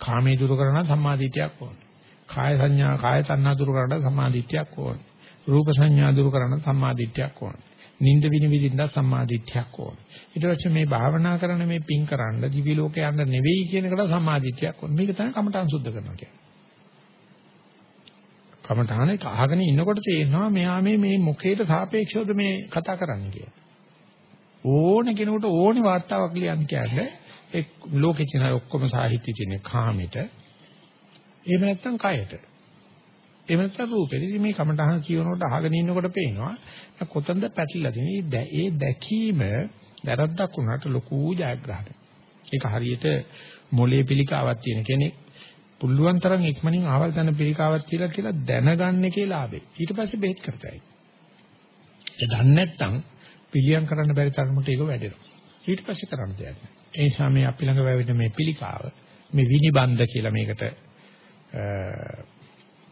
Speaker 1: කාමයේ දුරු කරන සම්මාදිට්ඨියක් ඕනේ. කාය සංඥා කාය තණ්හා දුරු කරන සම්මාදිට්ඨියක් ඕනේ. රූප සංඥා දුරු කරන සම්මාදිට්ඨියක් ඕනේ. නිନ୍ଦ විනිවිදින්න සම්මාදිට්ඨියක් ඕන. ඊට පස්සේ මේ භාවනා කරන මේ පින් කරන්න දිවි ලෝකේ යන්න නෙවෙයි කියන එකට සම්මාදිට්ඨියක් ඕන. මේක තමයි කමඨාන් සුද්ධ කරනවා කියන්නේ. කමඨානේ අහගෙන ඉන්නකොට තේරෙනවා මෙහා මේ මේ මුඛයට සාපේක්ෂවද මේ කතා කරන්නේ කියලා. ඕන කෙනෙකුට ඕනේ වාර්තාවක් ලියන්න කියන්නේ ඒ ලෝකේ තියෙන ඔක්කොම සාහිත්‍ය තියෙන කාමෙට එහෙම නැත්නම් කයට. එහෙම නැත්නම් රූපෙ. ඉතින් මේ කමටහන් කියනකොට අහගෙන ඉන්නකොට පේනවා කොතනද පැටලලා තියෙන්නේ. ඒ දැකීම වැරද්දක් වුණාට ලොකු ජයග්‍රහණයක්. ඒක හරියට මොලේ පිළිකාවක් තියෙන කෙනෙක් පුළුවන් තරම් ඉක්මනින් ආවල් තන පිළිකාවක් කියලා කියලා දැනගන්න එකේ ලාභේ. ඊට පස්සේ බෙහෙත් කරතයි. ඒ දන්නේ නැත්නම් පිළියම් කරන්න බැරි තරමට ඒක වැඩෙනවා. ඊට පස්සේ කරන්න දෙයක් නැහැ. ඒ නිසා මේ අපි ළඟ වැවෙන මේ පිළිකාව මේ විනිබන්ධ කියලා මේකට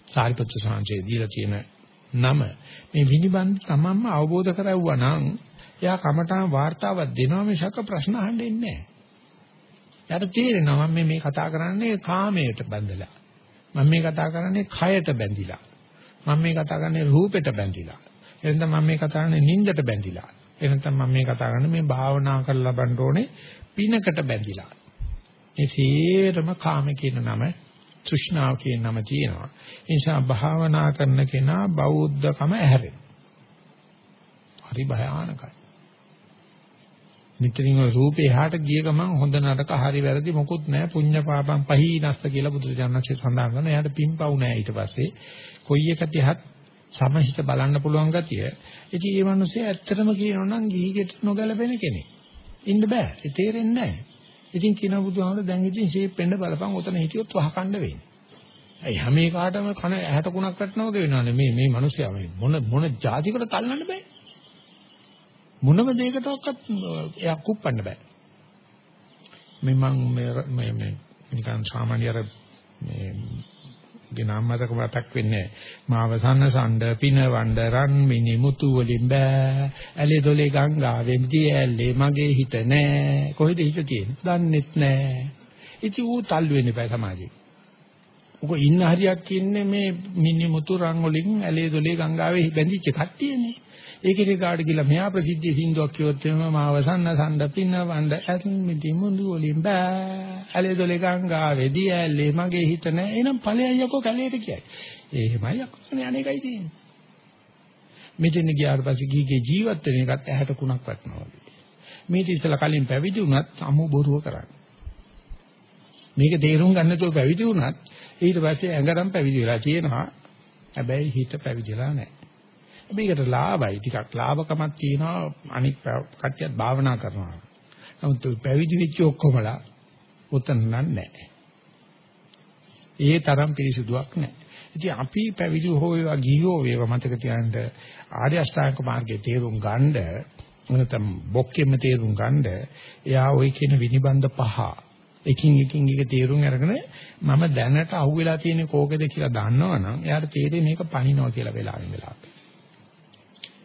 Speaker 1: සාරිපුත්‍ර සාංශේ දීලා තියෙන නම මේ විනිබන්ධ තමන්ම අවබෝධ කරවුවා නම් එයා කමටාන් වார்த்தාවක් දෙනවා මිසක ප්‍රශ්න අහන්න ඉන්නේ නැහැ. එයාට තේරෙනවා මම මේ කතා කරන්නේ කාමයට බැඳලා. මම මේ කතා කරන්නේ කයට බැඳිලා. මම මේ කතා කරන්නේ රූපෙට බැඳිලා. එහෙනම් මම මේ කතා කරන්නේ නින්දට බැඳිලා. එහෙනම් මම මේ කතා කරන්නේ මේ භාවනා කරලා ලබන්න ඕනේ පිනකට බැඳිලා. මේ සියරම කාම කියන නම තෘෂ්ණාව කියන නම තියෙනවා. ඒ නිසා භාවනා කරන කෙනා බෞද්ධකම ඇහැරෙනවා. හරි භයානකයි. නිතරින් ඔය රූපේ එහාට ගිය ගමන් හොඳ නරක හරි වැරදි මොකුත් නැහැ පුඤ්ඤ පාපම් පහීනස්ස කියලා බුදුරජාණන්සේ සඳහන් කරනවා. එයාට පින්පව් නැහැ ඊට පස්සේ. කොයි එක තියහත් සමහිත බලන්න පුළුවන් ගතිය. ඉතින් මේ මිනිස්සේ ඇත්තටම කියනවා නම් ගිහිගෙට නොගැලපෙන කෙනෙක්. ඉන්න බෑ. ඒ තේරෙන්නේ නැහැ. ඉතින් කියන බුදුහාමර දැන් ඉතින් ෂේප් වෙන්න බලපන් උතන හිටියොත් වහකණ්ඩ වෙන්නේ. ඇයි හැම එකකටම කන ඇහැට කුණක් කටනවා වගේ වෙනවනේ මේ මේ මිනිස්සයා මේ මොන මොන જાතිකට තල්ලන්න බෑ. මොනම දෙයකටවත් එයා කුප්පන්න බෑ. මේ මම මේ මේ නිකන් සාමාන්‍ය අර මේ ගෙනම් මතක මතක් වෙන්නේ මාව සන්නසණ්ඩ පිනවණ්ඩ රන් මිනි මුතු වලින් බෑ. ඇලේ දොලේ ගංගාවෙන් දියැලේ මගේ හිත නෑ. කොහෙද හිත තියෙන්නේ? දන්නෙත් නෑ. ඉති ඌ තල්ලු වෙන්න බෑ සමාජේ. උක ඉන්න හරියක් ඉන්නේ මේ මිනි මුතු රන් වලින් ඇලේ දොලේ ගංගාවේ බැඳිච්ච කට්ටියනේ. ඒකේ කාට කියලා මෙහා ප්‍රසිද්ධිය සින්දුවක් කියොත් එම මාව සන්න සඳ පින්න වණ්ඩ ඇත්මිටි මුඳු වලින් බෑ. ඇලේ දොලේ ගංගාවේදී ඇල්ලේ මගේ හිත නෑ. එහෙනම් ඵලයයි යකෝ කැලේට කියයි. එහෙමයි යකෝ. අනේකයි තියෙන්නේ. මෙතන ගියාට පස්සේ ගීගේ ජීවත් වෙන එකත් ඇහැට කුණක් වටනවා වගේ. මේක ඉස්සලා කලින් පැවිදි වුණත් අමු බොරුව කරන්නේ. මේක තේරුම් ගන්න නැතුව පැවිදි වුණත් ඊට පස්සේ ඇඟරම් පැවිදි වෙලා තියෙනවා. හැබැයි හිත පැවිදිලා නැහැ මේකට ලාභයි ටිකක් ලාභකමක් තියෙනවා අනික් කට්ටියත් භාවනා කරනවා. නමුත් පැවිදි වෙච්ච ඔක්කොමලා උතන නැහැ. ඒ තරම් පිරිසුදුවක් නැහැ. ඉතින් අපි පැවිදි හෝ වේවා ගියෝ වේවා මතක තියාගන්න ආර්ය අෂ්ටාංග මාර්ගයේ තේරුම් ගන්න නැත්නම් බොක්කෙම තේරුම් ගන්න එයා ওই කියන විනිබන්ධ පහ එකින් එකින් එක තේරුම් අරගෙන මම දැනට අහුවෙලා තියෙන කෝකද කියලා දන්නවනම් එයාට තේරෙන්නේ මේක පණිනවා කියලා වෙලාවෙන් වෙලාවට.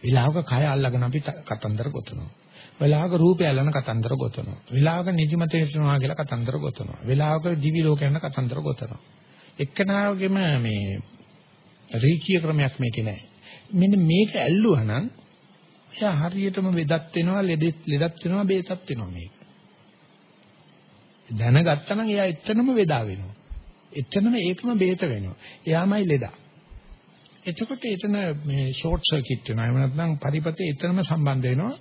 Speaker 1: විලාවක කය අල්ලගෙන අපි කතන්දර ගොතනවා. විලාවක රූපය අල්ලන කතන්දර ගොතනවා. විලාවක නිදිමත වෙනවා කියලා කතන්දර ගොතනවා. විලාවක දිවි ලෝක යන කතන්දර ගොතනවා. එක්කනාවගෙම මේ රීකී ක්‍රමයක් මේකේ නැහැ. මෙන්න මේක ඇල්ලුවා නම් එයා හරියටම වෙදත් වෙනවා ලෙඩෙත් ලෙඩත් වෙනවා බේතත් වෙනවා මේක. දැනගත්තා නම් එයා එතනම වේදා වෙනවා. එතනම ඒකම බේත වෙනවා. එයාමයි ලෙඩා. එතකොට එතන මේ ෂෝට් සර්කිට් වෙනවා. එහෙම නැත්නම් පරිපතේ එතනම සම්බන්ධ වෙනවා.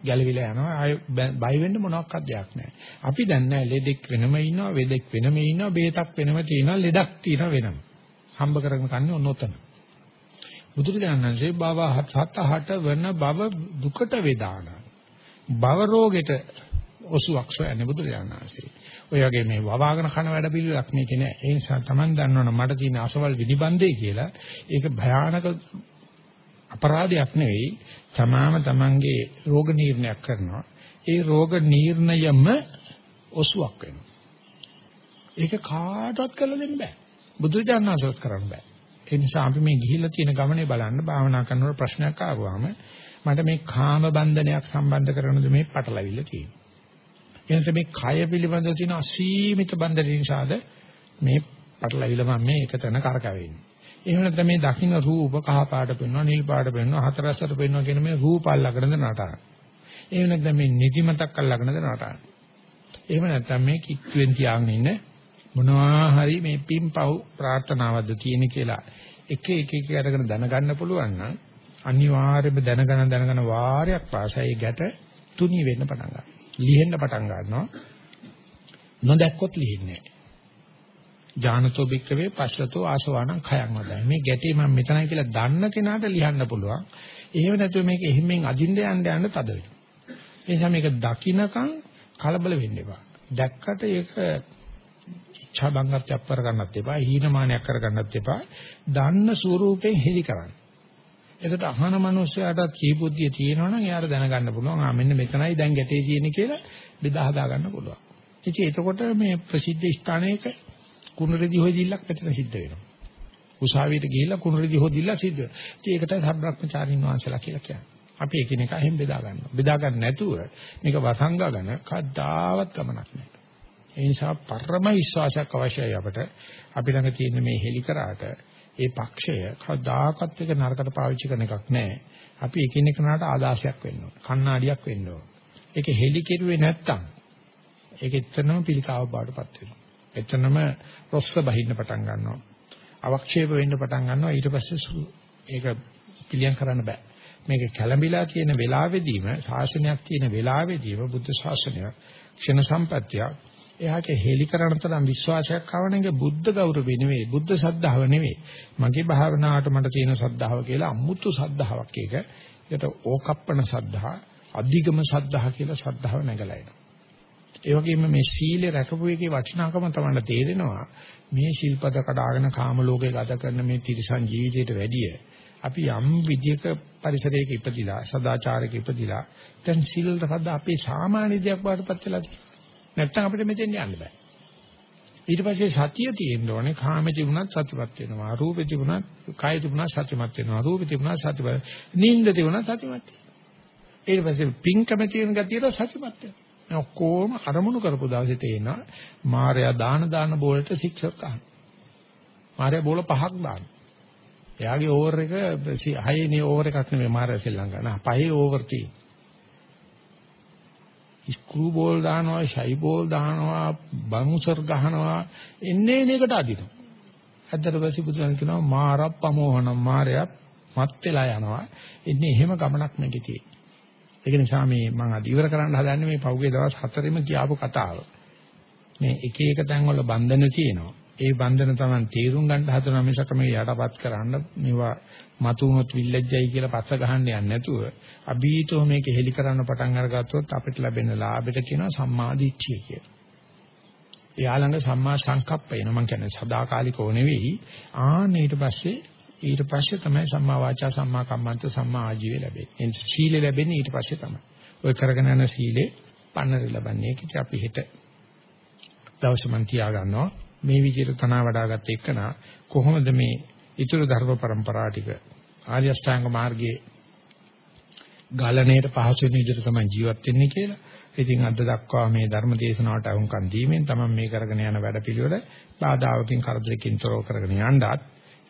Speaker 1: ගැලවිලා යනවා. ආය බය වෙන්න මොනවත් දෙයක් නැහැ. අපි දැන් නැහැ ලෙඩෙක් වෙනම ඉන්නවා, වෙදෙක් වෙනම ඉන්නවා, බේතක් වෙනම තියෙනවා, ලෙඩක් තියෙනවා වෙනම. හම්බ කරගෙන කන්නේ ඔන්නෝතන. බුදුරජාණන්සේ බව හත හට වෙන බව දුකට වේදාන. බව රෝගෙට ඔසුවක් සොයන්නේ බුදුරජාණන් වහන්සේ. ඔය වගේ මේ වවාගෙන කන වැඩ පිළිලක් මේක නෑ. ඒ නිසා Taman දන්නවනේ මට තියෙන අසවල් විනිබන්දේ කියලා. ඒක භයානක අපරාධයක් නෙවෙයි. තමාම Tamanගේ රෝග නිర్ణයක් කරනවා. ඒ රෝග නිర్ణයම ඔසුවක් වෙනවා. ඒක කාටවත් කරලා දෙන්න බෑ. බුදුරජාණන් වහන්සේත් කරන්න බෑ. ඒ නිසා අපි මේ ගිහිල්ලා තියෙන ගමනේ බලන්න භාවනා කරනකොට ප්‍රශ්නයක් ආවම මට මේ කාම බන්ධනයක් සම්බන්ධ කරනද මේ පටලවිල්ල තියෙනවා. එනිසා මේ කය පිළිබඳව තියෙන අසීමිත බන්ධන නිසාද මේ පටලවිල මම මේ එකතන කරකවෙන්නේ. එහෙම නැත්නම් මේ දකින්න රූප කහ පාට පෙන්වනවා නිල් පාට පෙන්වනවා හතරස්සට පෙන්වනවා කියන මේ රූප අල්ලගෙනද නටන. එහෙම නැත්නම් මේ නිදිමතක් අල්ලගෙනද නටන. එහෙම නැත්නම් මේ කික්වෙන් තියාගෙන ඉන්න මොනවා හරි මේ පිම්පව් ප්‍රාර්ථනාවක්ද තියෙන කියලා එක එක එක අරගෙන දැනගන්න පුළුවන් නම් අනිවාර්යයෙන්ම දැනගන දැනගන වාරයක් පාසා ඒ ගැට තුනී වෙන්න පටන් ගන්නවා. ලිහෙන්න පටන් ගන්නවා. නොදැක්කොත් ලිහින්නේ නැහැ. ඥානතෝ බික්කවේ පස්සතෝ ආසවාණං khයං වදයි. මේ ගැටේ මම මෙතනයි කියලා දන්න කෙනාට ලියන්න පුළුවන්. එහෙම නැතුව මේක එහෙමෙන් අදින්න යන්න යන්න තද වෙනවා. ඒ නිසා මේක දකින්නකම් කලබල වෙන්න එපා. දැක්කට ඒක ඉච්ඡා බංගත්වයක් කර ගන්නත් එපා, හීනමානයක් කර ගන්නත් එපා. දන්න ස්වරූපයෙන් හෙලි කරන්න. එතකොට අහන මනුස්සයාට කීබුද්ධිය තියෙනවා නම් එයාට දැනගන්න පුළුවන් ආ මෙන්න මෙතනයි දැන් ගැටේ තියෙන්නේ කියලා බෙදා හදා ගන්න පුළුවන්. ඉතින් එතකොට මේ ප්‍රසිද්ධ ස්ථානයක කුණරෙදි හොයදිල්ලක් මෙතන සිද්ධ වෙනවා. උසාවියට ගිහිල්ලා කුණරෙදි හොයදිල්ල සිද්ධ වෙනවා. ඉතින් ඒකට සබ්‍රක්‍මචාරින් වහන්සේලා කියලා කියන්නේ. අපි එකිනෙක එහෙම බෙදා ගන්නවා. බෙදා ගන්න නැතුව මේක වසංගාගෙන කද්දාවත් ගමනක් නැහැ. ඒ නිසා පරම විශ්වාසයක් අවශ්‍යයි අපට. අපි ළඟ තියෙන මේ හෙලි කරාට ඒ පක්ෂය කවදාකවත් එක නරකට පාවිච්චි කරන එකක් නැහැ. අපි එකිනෙකනට ආදාසයක් වෙන්න ඕන. කණ්ණාඩියක් වෙන්න ඕන. ඒක හෙලි කෙරුවේ නැත්තම් ඒක එතනම පිළිකාව බාටපත් වෙනවා. එතනම රොස්ස බහින්න පටන් ගන්නවා. අවක්ෂේප වෙන්න පටන් ගන්නවා. ඊට පස්සේ ඒක පිළියම් කරන්න බෑ. මේක කැළඹිලා තියෙන වෙලාවෙදීම ශාසනයක් තියෙන වෙලාවෙදීම බුද්ධ ශාසනයක් ක්ෂණ සම්පත්තියක් එයාට හෙලි කරන තරම් විශ්වාසයක් ආවනක බුද්ධ ගෞරවය නෙවෙයි බුද්ධ සද්ධාව නෙවෙයි. මගේ භාවනාවට මට තියෙන සද්ධාව කියලා අමුතු සද්ධාාවක් ඒක. ඒකට ඕකප්පන සද්ධා අධිගම සද්ධා කියලා සද්ධාව නැගලා එනවා. ඒ වගේම මේ සීලේ රැකපු එකේ වටිනාකම තමයි තේරෙනවා. මේ ශිල්පද කඩාගෙන කාම ලෝකේ ගත කරන මේ තිරිසන් ජීවිතයට වැඩිය අපි යම් විදියක පරිසරයක ඉපදිලා සදාචාරයක ඉපදිලා දැන් සීල රැකද්ද අපේ සාමාන්‍ය දෙයක් වඩපත් වෙලා තියෙනවා. නැත්තම් අපිට මෙතෙන් යන්න බෑ. ඊට පස්සේ සතිය තියෙන්න ඕනේ කාමෙති වුණත් සතිපත් වෙනවා. රූපෙති වුණත් කායෙති වුණත් සතිමත් වෙනවා. රූපෙති වුණත් සතිපත්. නින්දති වුණත් සතිමත් වෙනවා. ඊට පස්සේ පින්කම තියෙන ගතියට සතිමත් වෙනවා. ඔක්කොම අරමුණු කරපු දවසේ තේනවා මායя දාන දාන බෝලට ශික්ෂක ගන්න. මායя බෝල පහක් දාන. එයාගේ ඕවර් එක 6 නේ ඕවර් එකක් නෙමෙයි මායя ශ්‍රී ලංකාවේ. පහේ ඕවර් තියෙනවා. ස්ක්‍රූ බෝල් දානවා, ෂයි බෝල් දානවා, බවුන්සර් ගහනවා එන්නේ එනකට අදිනවා. ඇත්තට පස්සේ බුදුන් කියනවා මාරප්පමෝහන මාරයත් මත් වෙලා යනවා. එන්නේ එහෙම ගමනක් මේකේ තියෙන්නේ. ඒක නිසා මේ මම අද ඉවර කරන්න හදන්නේ මේ පහුගිය දවස් හතරෙම කියාපු කතාව. මේ එක එක තැන්වල බන්ධන තියෙනවා. ඒ බන්ධන තමයි තීරුම් ගන්න හදන මිසක මේ යටපත් කරන්න මේවා මතු වුණොත් විල්ලැජ්ජයි කියලා පස්ස ගහන්න යන්නේ නැතුව අභීතෝ මේක හෙලි කරන්න පටන් අරගත්තොත් අපිට ලැබෙන ලාභෙට කියනවා සම්මා දිට්ඨිය කියලා. එයා ළඟ සම්මා සංකප්ප එන මම කියන්නේ සදාකාලිකව නෙවෙයි ආන්න ඊට පස්සේ ඊට පස්සේ තමයි සම්මා වාචා සම්මා කම්මන්ත සම්මා ආජීවය ලැබෙන්නේ. එන් සීලෙ ලැබෙන්නේ ඊට පස්සේ තමයි. ඔය කරගෙන යන සීලේ පන්නර ලබන්නේ. ඒක අපි හෙට දවස් මන් තියා ගන්නවා. මේ විදිහට තනවා වඩාගත් එක්කනා කොහොමද මේ ඊතුරු ධර්ම પરම්පරා ටික ආර්ය අෂ්ටාංග මාර්ගයේ ගලණයට පහසු වෙන විදිහට තමයි ජීවත් වෙන්නේ කියලා. ඉතින් අද දක්වා මේ ධර්ම දේශනාවට අහුම්කම් දීමෙන් තමයි මේ කරගෙන යන වැඩපිළිවෙල බාධාවකින් කරදරකින් තොරව කරගෙන යන්නත්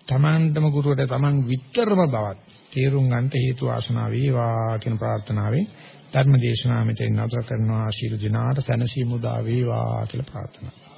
Speaker 1: තමන්ටම ගුරුවරට තමන් විතරම බවත් තේරුම් ගන්නට හේතු ආසනාව වේවා කියන ප්‍රාර්ථනාවෙන් ධර්ම දේශනාව මෙතෙන් නතර කරනවා ආශිර්වාද දිනාට සැනසීම උදා වේවා කියලා ප්‍රාර්ථනා